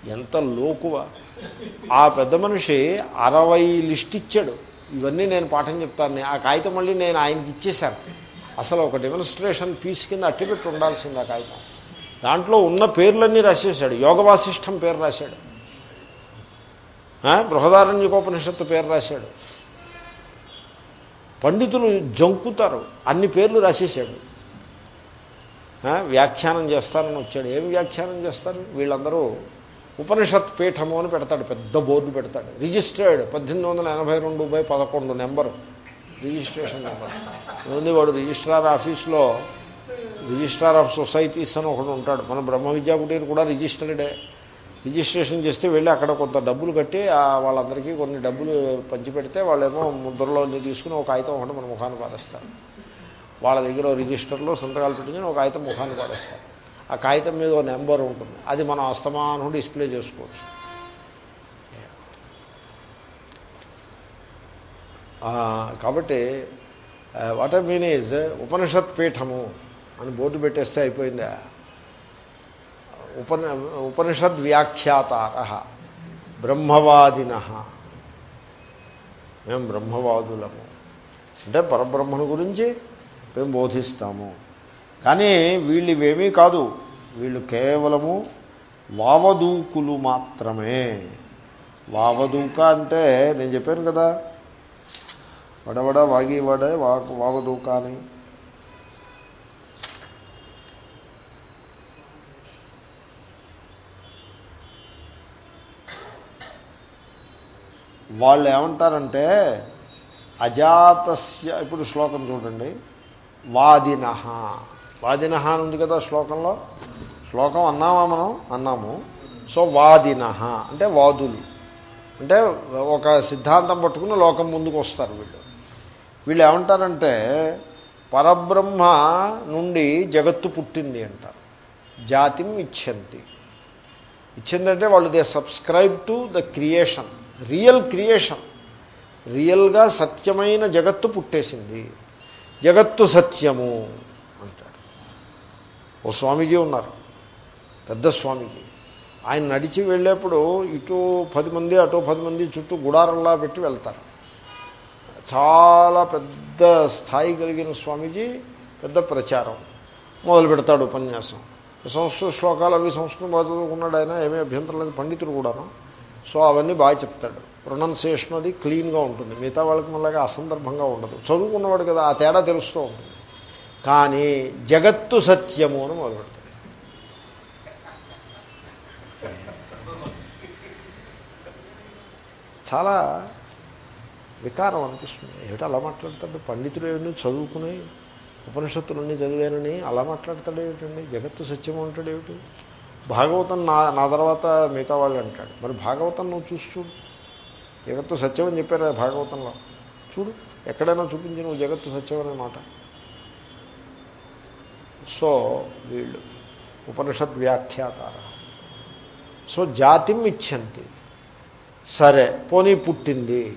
ఎంత లోకువ. ఆ పెద్ద మనిషి అరవై లిస్ట్ ఇచ్చాడు. ఇవన్నీ నేను పాఠం చెప్తాను. ఆ కాగితం మళ్ళీ నేను ఆయనకి ఇచ్చేశాను. అసలు ఒక డెమోన్స్ట్రేషన్ పీస్ కింద అట్టిపెట్టి ఉండాల్సింది ఆ కాగితం. దాంట్లో ఉన్న పేర్లన్నీ రాసేసాడు యోగ వాసిష్టం పేరు రాశాడు. బృహదారణ్యకోపనిషత్తు పేరు రాశాడు. పండితులు జంకుతారు. అన్ని పేర్లు రాసేసాడు వ్యాఖ్యానం చేస్తానని వచ్చాడు. ఏం వ్యాఖ్యానం చేస్తారు? వీళ్ళందరూ ఉపనిషత్ పీఠము అని పెడతాడు పెద్ద బోర్డు పెడతాడు. రిజిస్టర్డ్ పద్దెనిమిది వందల ఎనభై రెండు బై పదకొండు నెంబరు. Registration number. ఉంది వాడు రిజిస్ట్రార్ ఆఫీస్లో రిజిస్ట్రార్ ఆఫ్ సొసైటీస్ అని ఒకడు ఉంటాడు. మన బ్రహ్మ విద్యాపుటీని కూడా రిజిస్టర్డే రిజిస్ట్రేషన్ చేస్తే వెళ్ళి అక్కడ కొంత డబ్బులు కట్టి ఆ వాళ్ళందరికీ కొన్ని డబ్బులు పంచిపెడితే వాళ్ళేమో ముద్రలో తీసుకుని ఒక కాగితం ఒకటి మన ముఖాన్ని పారేస్తారు. వాళ్ళ దగ్గర రిజిస్టర్లో సంతకాలు పెట్టుకుని ఒక కాగితం ముఖాన్ని పారేస్తారు. ఆ కాగితం మీద ఒక నెంబర్ ఉంటుంది. అది మనం అస్తమానం డిస్ప్లే చేసుకోవచ్చు. కాబట్టి what I mean is Upanishad Peetham అని బోర్డు పెట్టేస్తే అయిపోయిందా? ఉపని ఉపనిషద్ వ్యాఖ్యాతార బ్రహ్మవాదిన. మేము బ్రహ్మవాదులము. అంటే పరబ్రహ్మను గురించి మేము బోధిస్తాము. కానీ వీళ్ళు ఇవేమీ కాదు. వీళ్ళు కేవలము వావదూకులు మాత్రమే. వావదూక అంటే నేను చెప్పాను కదా వడవడ వాగివాడే వాకు వావదూక అని. వాళ్ళు ఏమంటారంటే అజాతస్య ఇప్పుడు శ్లోకం చూడండి. వాదిన వాదిన అని ఉంది కదా శ్లోకంలో? శ్లోకం అన్నామా మనం? అన్నాము. సో వాదిన అంటే వాదులు. అంటే ఒక సిద్ధాంతం పట్టుకుని లోకం ముందుకు వస్తారు వీళ్ళు. వీళ్ళు ఏమంటారంటే పరబ్రహ్మ నుండి జగత్తు పుట్టింది అంటారు జాతిం ఇచ్చంతి ఇచ్చిందంటే వాళ్ళు they subscribe to the creation. Real creation. రియల్గా సత్యమైన జగత్తు పుట్టేసింది. జగత్తు సత్యము. ఓ స్వామీజీ ఉన్నారు. పెద్ద స్వామీజీ. ఆయన నడిచి వెళ్ళేప్పుడు ఇటు పది మంది అటు పది మంది చుట్టూ గుడారంలా పెట్టి వెళ్తారు. చాలా పెద్ద స్థాయి కలిగిన స్వామీజీ పెద్ద ప్రచారం. మొదలు పెడతాడు ఉపన్యాసం. సంస్కృత శ్లోకాలు అవి సంస్కృతం బాగా చదువుకున్నాడు ఆయన ఏమీ అభ్యంతరం లేదు. పండితుడు కూడాను. సో అవన్నీ బాగా చెప్తాడు. ప్రొనౌన్సియేషన్ అది క్లీన్గా ఉంటుంది. మిగతా వాళ్ళకి మళ్ళీ అసందర్భంగా ఉండదు. చదువుకున్నవాడు కదా ఆ తేడా తెలుస్తూ ఉంటుంది. కానీ జగత్తు సత్యము అని మొదలుపెడతాడు చాలా వికారం అనిపిస్తుంది. ఏమిటి అలా మాట్లాడతాడు? పండితులు ఏమీ చదువుకుని ఉపనిషత్తులన్నీ చదివానని అలా మాట్లాడతాడు ఏమిటండి? జగత్తు సత్యం అంటాడు ఏమిటి? భాగవతం నా నా తర్వాత మిగతా వాళ్ళు అంటాడు. మరి భాగవతం నువ్వు చూసి చూడు. జగత్తు సత్యం అని చెప్పారు భాగవతంలో. చూడు ఎక్కడైనా చూపించి నువ్వు జగత్తు సత్యం అనే మాట. సో వీళ్ళు ఉపనిషద్ వ్యాఖ్యాతార. సో జాతిం ఇచ్చంతి. సరే పోనీ పుట్టింది.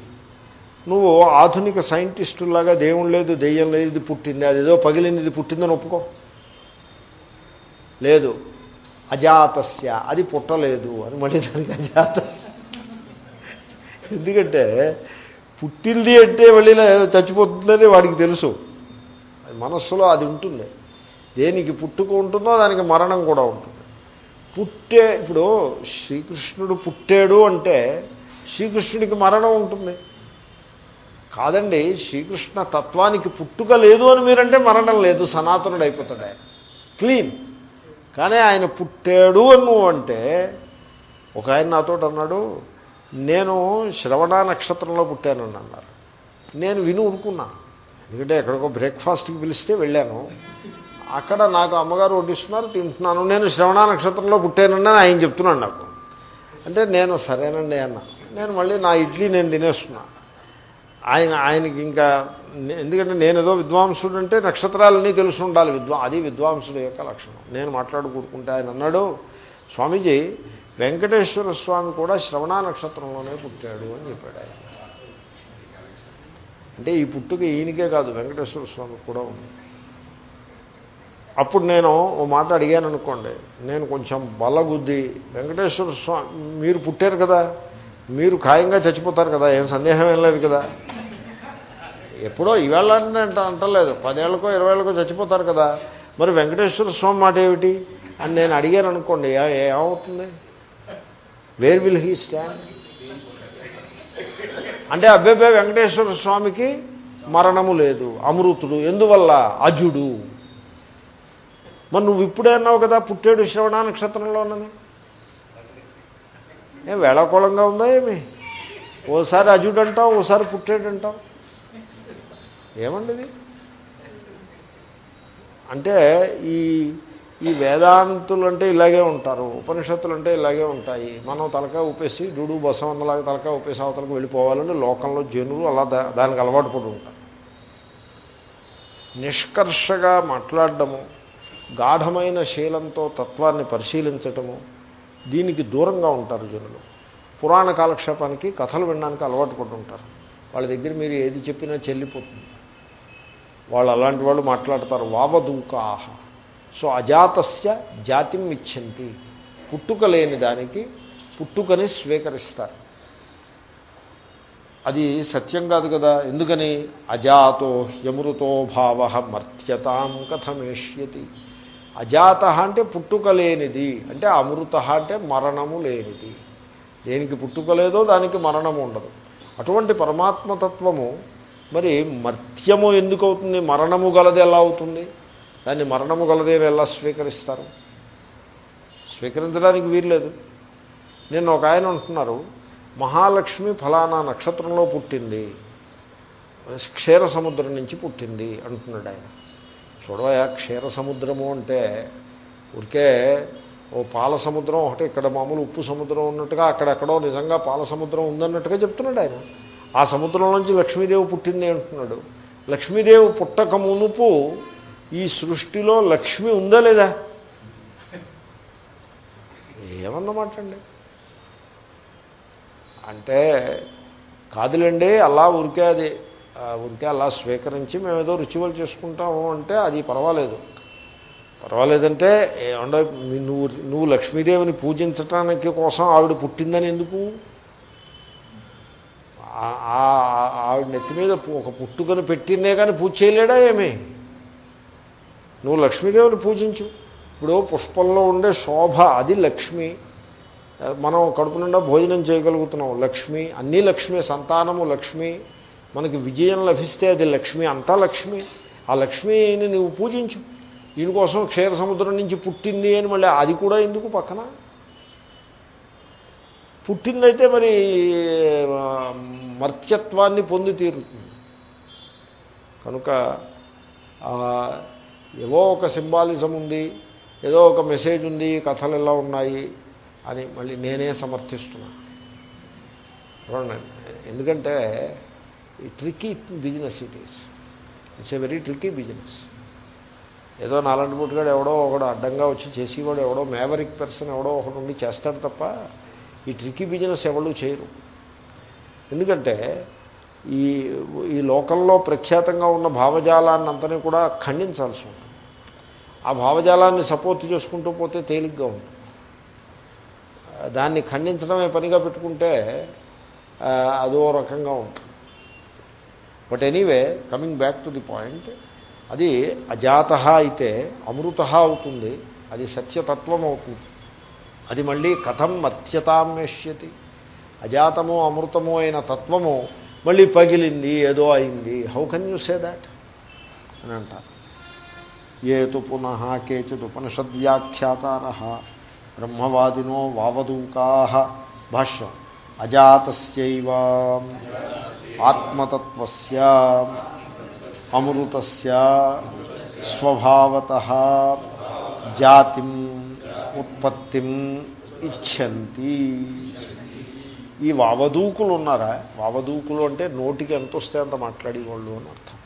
నువ్వు ఆధునిక సైంటిస్టులాగా దేవుడు లేదు దెయ్యం లేదు ఇది పుట్టింది. అది ఏదో పగిలింది ఇది పుట్టిందని ఒప్పుకో. లేదు. అజాతస్య అది పుట్టలేదు అని మళ్ళీ దానికి అజాతస్య. ఎందుకంటే పుట్టింది అంటే మళ్ళీ చచ్చిపోతుందని వాడికి తెలుసు. మనస్సులో అది ఉంటుంది. దేనికి పుట్టుకు ఉంటుందో దానికి మరణం కూడా ఉంటుంది. పుట్టే ఇప్పుడు శ్రీకృష్ణుడు పుట్టాడు అంటే శ్రీకృష్ణుడికి మరణం ఉంటుంది. కాదండి శ్రీకృష్ణ తత్వానికి పుట్టుక లేదు అని మీరంటే మరణం లేదు సనాతనుడు అయిపోతాడు ఆయన క్లీన్. కానీ ఆయన పుట్టాడు అని నువ్వు అంటే ఒక ఆయన నాతో అన్నాడు నేను శ్రవణ నక్షత్రంలో పుట్టానని అన్నారు. నేను విని ఊరుకున్నా. ఎందుకంటే ఎక్కడికో బ్రేక్ఫాస్ట్కి పిలిస్తే వెళ్ళాను. అక్కడ నాకు అమ్మగారు వడ్డిస్తున్నారు తింటున్నాను. నేను శ్రవణ నక్షత్రంలో పుట్టానని ఆయన చెప్తున్నాను నాకు. అంటే నేను సరేనండి అన్న. నేను మళ్ళీ నా ఇడ్లీ నేను తినేస్తున్నా. ఆయన ఆయనకి ఇంకా ఎందుకంటే నేను ఏదో విద్వాంసుడు అంటే నక్షత్రాలన్నీ తెలుసు ఉండాలి. విద్వా అది విద్వాంసుడు యొక్క లక్షణం. నేను మాట్లాడుకుంటుంటే ఆయన అన్నాడు స్వామీజీ వెంకటేశ్వర స్వామి కూడా శ్రవణ నక్షత్రంలోనే పుట్టాడు అని చెప్పాడు ఆయన. అంటే ఈ పుట్టుక ఈయనకే కాదు వెంకటేశ్వర స్వామికి కూడా ఉంది. అప్పుడు నేను ఓ మాట అడిగాను అనుకోండి నేను కొంచెం బలగుద్ది వెంకటేశ్వర స్వామి మీరు పుట్టారు కదా మీరు ఖాయంగా చచ్చిపోతారు కదా ఏం సందేహం ఏం లేదు కదా. ఎప్పుడో ఈవేళ అంటే అంటలేదు పదేళ్ళకో ఇరవై ఏళ్ళకో చచ్చిపోతారు కదా. మరి వెంకటేశ్వర స్వామి మాట ఏమిటి? అని నేను అడిగాను అనుకోండి ఏమవుతుంది? వేర్ విల్ హీ స్టాండ్ అంటే అబ్బాయి వెంకటేశ్వర స్వామికి మరణము లేదు అమృతుడు ఎందువల్ల? అజుడు మరి నువ్వు ఇప్పుడే అన్నావు కదా పుట్టాడు శ్రవణ నక్షత్రంలోనని ఏం వేళాకోళంగా ఉందా ఏమి? ఓసారి అజుడు అంటావు ఓసారి పుట్టాడు అంటావు. ఏమండి ఇది? అంటే ఈ ఈ వేదాంతులు అంటే ఇలాగే ఉంటారు ఉపనిషత్తులు అంటే ఇలాగే ఉంటాయి. మనం తలకా ఊపేసి డూడు బసవందలాగా తలకా ఊపేసి అవతలకు వెళ్ళిపోవాలని లోకంలో జనులు అలా దానికి అలవాటు పడి ఉంటారు. నిష్కర్షగా మాట్లాడడము గాఢమైన శీలంతో తత్వాన్ని పరిశీలించటము దీనికి దూరంగా ఉంటారు జనులు. పురాణ కాలక్షేపానికి కథలు వినడానికి అలవాటు పడి వాళ్ళ దగ్గర మీరు ఏది చెప్పినా చెల్లిపోతుంది. వాళ్ళు అలాంటి వాళ్ళు మాట్లాడతారు వావదూకాహ. సో అజాతస్య జాతిం ఇచ్చింది పుట్టుక లేని దానికి పుట్టుకని స్వీకరిస్తారు. అది సత్యం కాదు కదా ఎందుకని? అజాతో హ్యమృతో భావ మర్త్యతాం కథమేష్యతి. అజాత అంటే పుట్టుక లేనిది అంటే అమృత అంటే మరణము లేనిది. దేనికి పుట్టుక లేదో దానికి మరణము ఉండదు. అటువంటి పరమాత్మతత్వము మరి మర్త్యము ఎందుకు అవుతుంది మరణము గలది ఎలా అవుతుంది? దాన్ని మరణము గలది ఎలా స్వీకరిస్తారు? స్వీకరించడానికి వీల్లేదు. నేను ఒక ఆయన అంటున్నారు మహాలక్ష్మి ఫలానా నక్షత్రంలో పుట్టింది క్షీర సముద్రం నుంచి పుట్టింది అంటున్నాడు ఆయన. చూడవయా క్షీర సముద్రము అంటే ఉరికే ఓ పాల సముద్రం ఒకటి ఇక్కడ మామూలు ఉప్పు సముద్రం ఉన్నట్టుగా అక్కడెక్కడో నిజంగా పాల సముద్రం ఉందన్నట్టుగా చెప్తున్నాడు ఆయన. ఆ సముద్రం నుంచి లక్ష్మీదేవి పుట్టింది అంటున్నాడు. లక్ష్మీదేవి పుట్టక మునుపు ఈ సృష్టిలో లక్ష్మి ఉందా లేదా? ఏమన్నమాట అండి అంటే కాదులేండి అలా ఉరికే అది ఉంటే అలా స్వీకరించి మేము ఏదో రుచివలు చేసుకుంటాము అంటే అది పర్వాలేదు. పర్వాలేదంటే ఏమంటే నువ్వు నువ్వు లక్ష్మీదేవిని పూజించటానికి కోసం ఆవిడ పుట్టిందని ఎందుకు? ఆవిడ నెత్తి మీద ఒక పుట్టుకను పెట్టిందే కానీ పూజ చేయలేడా ఏమీ? నువ్వు లక్ష్మీదేవిని పూజించు. ఇప్పుడు పుష్పంలో ఉండే శోభ అది లక్ష్మి. మనం కడుపు నిండా భోజనం చేయగలుగుతున్నాం. లక్ష్మి అన్నీ లక్ష్మి సంతానము లక్ష్మి. మనకి విజయం లభిస్తే అది లక్ష్మి అంతా లక్ష్మి. ఆ లక్ష్మిని నువ్వు పూజించు. దీనికోసం క్షీర సముద్రం నుంచి పుట్టింది అని మళ్ళీ అది కూడా ఎందుకు పక్కన? పుట్టిందైతే మరి మర్త్యత్వాన్ని పొంది తీరుతుంది. కనుక ఏవో ఒక సింబాలిజం ఉంది ఏదో ఒక మెసేజ్ ఉంది కథలు ఎలా ఉన్నాయి అని మళ్ళీ నేనే సమర్థిస్తున్నా. ఎందుకంటే tricky business it is it's a very tricky business ఏదో నాలంటి పుట్టుగాడు ఎవడో ఒకడు అడ్డంగా వచ్చి చేసేవాడు ఎవడో మేవరిక్ పర్సన్ ఎవడో ఒకడు ఉండి చేస్తాడు తప్ప ఈ ట్రిక్కీ బిజినెస్ ఎవరు చేయరు. ఎందుకంటే ఈ ఈ లోకంలో ప్రఖ్యాతంగా ఉన్న భావజాలాన్ని అంతని కూడా ఖండించాల్సి ఉంటుంది. ఆ భావజాలాన్ని సపోర్ట్ చేసుకుంటూ పోతే తేలిగ్గా ఉంటుంది. దాన్ని ఖండించడమే పనిగా పెట్టుకుంటే అదో రకంగా ఉంటుంది. But anyway coming back to the point అది అజాత అయితే అమృత అవుతుంది అది సత్యతత్వం అవుతుంది. అది మళ్ళీ కథం మత్యతామేష్యతి అజాతము అమృతము అయిన తత్వము మళ్ళీ పగిలింది ఏదో అయింది. How can you say that అని అంటారు. ఏతు పునః కేచిత్ ఉపనిషద్వ్యాఖ్యాతార బ్రహ్మవాదినో వావదూకా. భాష్యం. అజాతస్యైవ. ఆత్మతత్వస్య. అమృతస్య. స్వభావత. జాతిం ఉత్పత్తిం ఇచ్చంతి ఈ వావదూకులు ఉన్నారా? వావదూకులు అంటే నోటికి ఎంత వస్తే అంత మాట్లాడేవాళ్ళు అని అర్థం.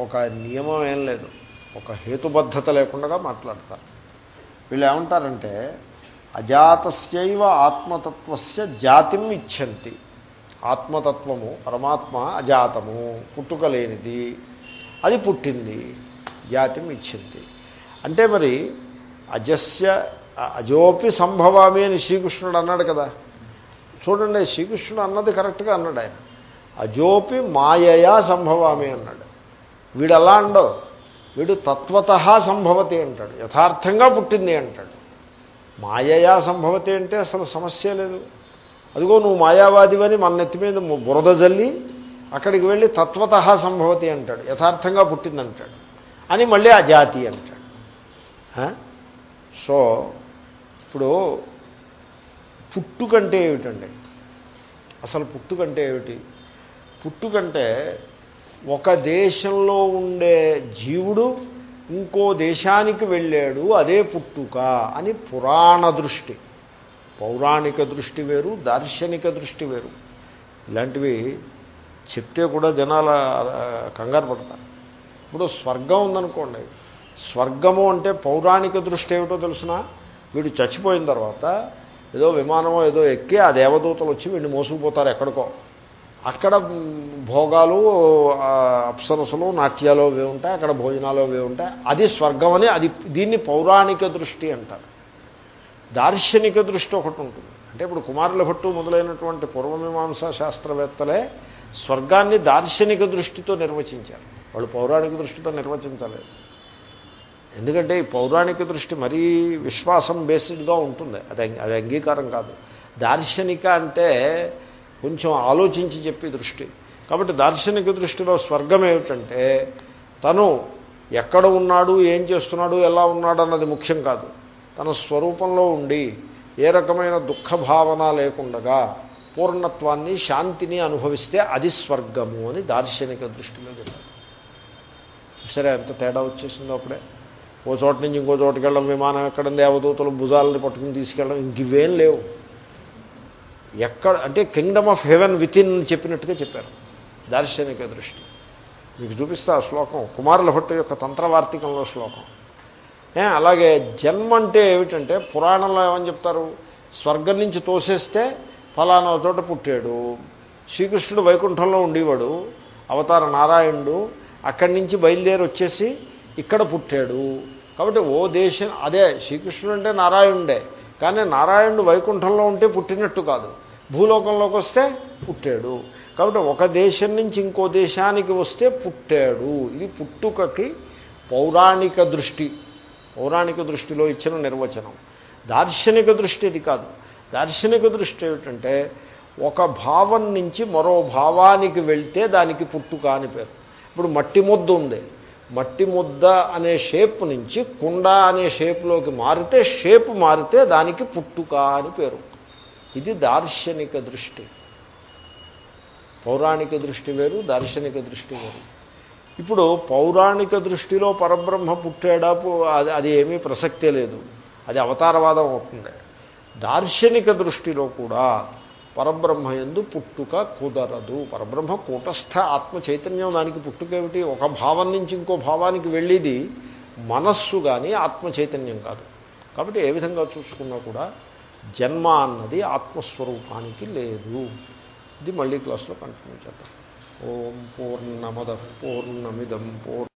ఒక నియమం ఏం లేదు. ఒక హేతుబద్ధత లేకుండా మాట్లాడతారు. వీళ్ళు ఏమంటారంటే అజాతస్యవ ఆత్మతత్వస్య జాతిం ఇచ్చంతి. ఆత్మతత్వము పరమాత్మ అజాతము పుట్టుక లేనిది అది పుట్టింది జాతిం ఇచ్చింది అంటే మరి అజస్య అజోపి సంభవామి అని శ్రీకృష్ణుడు అన్నాడు కదా. చూడండి శ్రీకృష్ణుడు అన్నది కరెక్ట్గా అన్నాడు ఆయన. అజోపి మాయయా సంభవామి అన్నాడు. వీడు అలా అండవు. వీడు తత్వత సంభవతి అంటాడు. యథార్థంగా పుట్టింది అంటాడు. మాయయా సంభవతి అంటే అసలు సమస్య లేదు. అదిగో నువ్వు మాయావాదివని మన నెత్తి మీద బురద జల్లి అక్కడికి వెళ్ళి తత్వత సంభవతి అంటాడు. యథార్థంగా పుట్టిందంటాడు. అని మళ్ళీ ఆ జాతి అంటాడు. సో ఇప్పుడు పుట్టుకంటే ఏమిటండి? అసలు పుట్టుకంటే ఏమిటి? పుట్టుకంటే ఒక దేశంలో ఉండే జీవుడు ఇంకో దేశానికి వెళ్ళాడు అదే పుట్టుక అని పురాణ దృష్టి. పౌరాణిక దృష్టి వేరు దార్శనిక దృష్టి వేరు. ఇలాంటివి చెప్తే కూడా జనాల కంగారు పడతారు. ఇప్పుడు స్వర్గం ఉందనుకోండి స్వర్గము అంటే పౌరాణిక దృష్టి ఏమిటో తెలిసిన? వీడు చచ్చిపోయిన తర్వాత ఏదో విమానమో ఏదో ఎక్కి ఆ దేవదూతలు వచ్చి వీడిని మోసుకుపోతారు ఎక్కడికో. అక్కడ భోగాలు అప్సరసలు నాట్యాలు అవి ఉంటాయి అక్కడ భోజనాలు అవి ఉంటాయి. అది స్వర్గం అని అది దీన్ని పౌరాణిక దృష్టి అంటారు. దార్శనిక దృష్టి ఒకటి ఉంటుంది. అంటే ఇప్పుడు కుమారుల భట్టు మొదలైనటువంటి పూర్వమీమాంసా శాస్త్రవేత్తలే స్వర్గాన్ని దార్శనిక దృష్టితో నిర్వచించారు. వాళ్ళు పౌరాణిక దృష్టితో నిర్వచించలేదు. ఎందుకంటే ఈ పౌరాణిక దృష్టి మరీ విశ్వాసం బేస్డ్గా ఉంటుంది. అది అది అంగీకారం కాదు. దార్శనిక అంటే కొంచెం ఆలోచించి చెప్పే దృష్టి. కాబట్టి దార్శనిక దృష్టిలో స్వర్గం ఏమిటంటే తను ఎక్కడ ఉన్నాడు ఏం చేస్తున్నాడు ఎలా ఉన్నాడు అన్నది ముఖ్యం కాదు. తన స్వరూపంలో ఉండి ఏ రకమైన దుఃఖ భావన లేకుండగా పూర్ణత్వాన్ని శాంతిని అనుభవిస్తే అది స్వర్గము అని దార్శనిక దృష్టిలో చెప్పారు. సరే ఎంత తేడా వచ్చేసిందో అప్పుడే. ఓ చోట నుంచి ఇంకో చోటుకి వెళ్ళడం విమానం ఎక్కడ దేవదూతలు భుజాలని పట్టుకుని తీసుకెళ్ళడం ఇంకేం లేవు. ఎక్కడ అంటే kingdom of heaven within చెప్పినట్టుగా చెప్పారు. దార్శనిక దృష్టి. మీకు చూపిస్తా ఆ శ్లోకం. కుమారుల భట్టు యొక్క తంత్రవార్తికంలో శ్లోకం. అలాగే జన్మ అంటే ఏమిటంటే పురాణంలో ఏమని చెప్తారు? స్వర్గం నుంచి తోసేస్తే ఫలానా చోట పుట్టాడు. శ్రీకృష్ణుడు వైకుంఠంలో ఉండేవాడు. అవతార నారాయణుడు అక్కడి నుంచి బయలుదేరి వచ్చేసి ఇక్కడ పుట్టాడు. కాబట్టి ఓ దేశం అదే శ్రీకృష్ణుడు అంటే నారాయణుడే. కానీ నారాయణుడు వైకుంఠంలో ఉంటే పుట్టినట్టు కాదు. భూలోకంలోకి వస్తే పుట్టాడు. కాబట్టి ఒక దేశం నుంచి ఇంకో దేశానికి వస్తే పుట్టాడు. ఇది పుట్టుకకి పౌరాణిక దృష్టి. పౌరాణిక దృష్టిలో ఇచ్చిన నిర్వచనం. దార్శనిక దృష్టి ఇది కాదు. దార్శనిక దృష్టి ఏమిటంటే ఒక భావం నుంచి మరో భావానికి వెళ్తే దానికి పుట్టుక అని పేరు. ఇప్పుడు మట్టి ముద్ద ఉంది. మట్టి ముద్ద అనే షేప్ నుంచి కుండ అనే షేప్లోకి మారితే షేప్ మారితే దానికి పుట్టుక అని పేరు. ఇది దార్శనిక దృష్టి. పౌరాణిక దృష్టి వేరు దార్శనిక దృష్టి వేరు. ఇప్పుడు పౌరాణిక దృష్టిలో పరబ్రహ్మ పుట్టాడా అది అది ఏమీ ప్రసక్తే లేదు. అది అవతారవాదం అవుతుంది. దార్శనిక దృష్టిలో కూడా పరబ్రహ్మ ఎందు పుట్టుక కుదరదు. పరబ్రహ్మ కూటస్థ ఆత్మ చైతన్యం దానికి పుట్టుకేమిటి? ఒక భావం నుంచి ఇంకో భావానికి వెళ్ళేది మనస్సు కానీ ఆత్మ చైతన్యం కాదు. కాబట్టి ఏ విధంగా చూసుకున్నా కూడా జన్మ అన్నది ఆత్మస్వరూపానికి లేదు. ఇది మళ్ళీ క్లాస్లో కంటిన్యూ చేద్దాం. ఓం పూర్ణమద పూర్ణమిదం పూర్ణ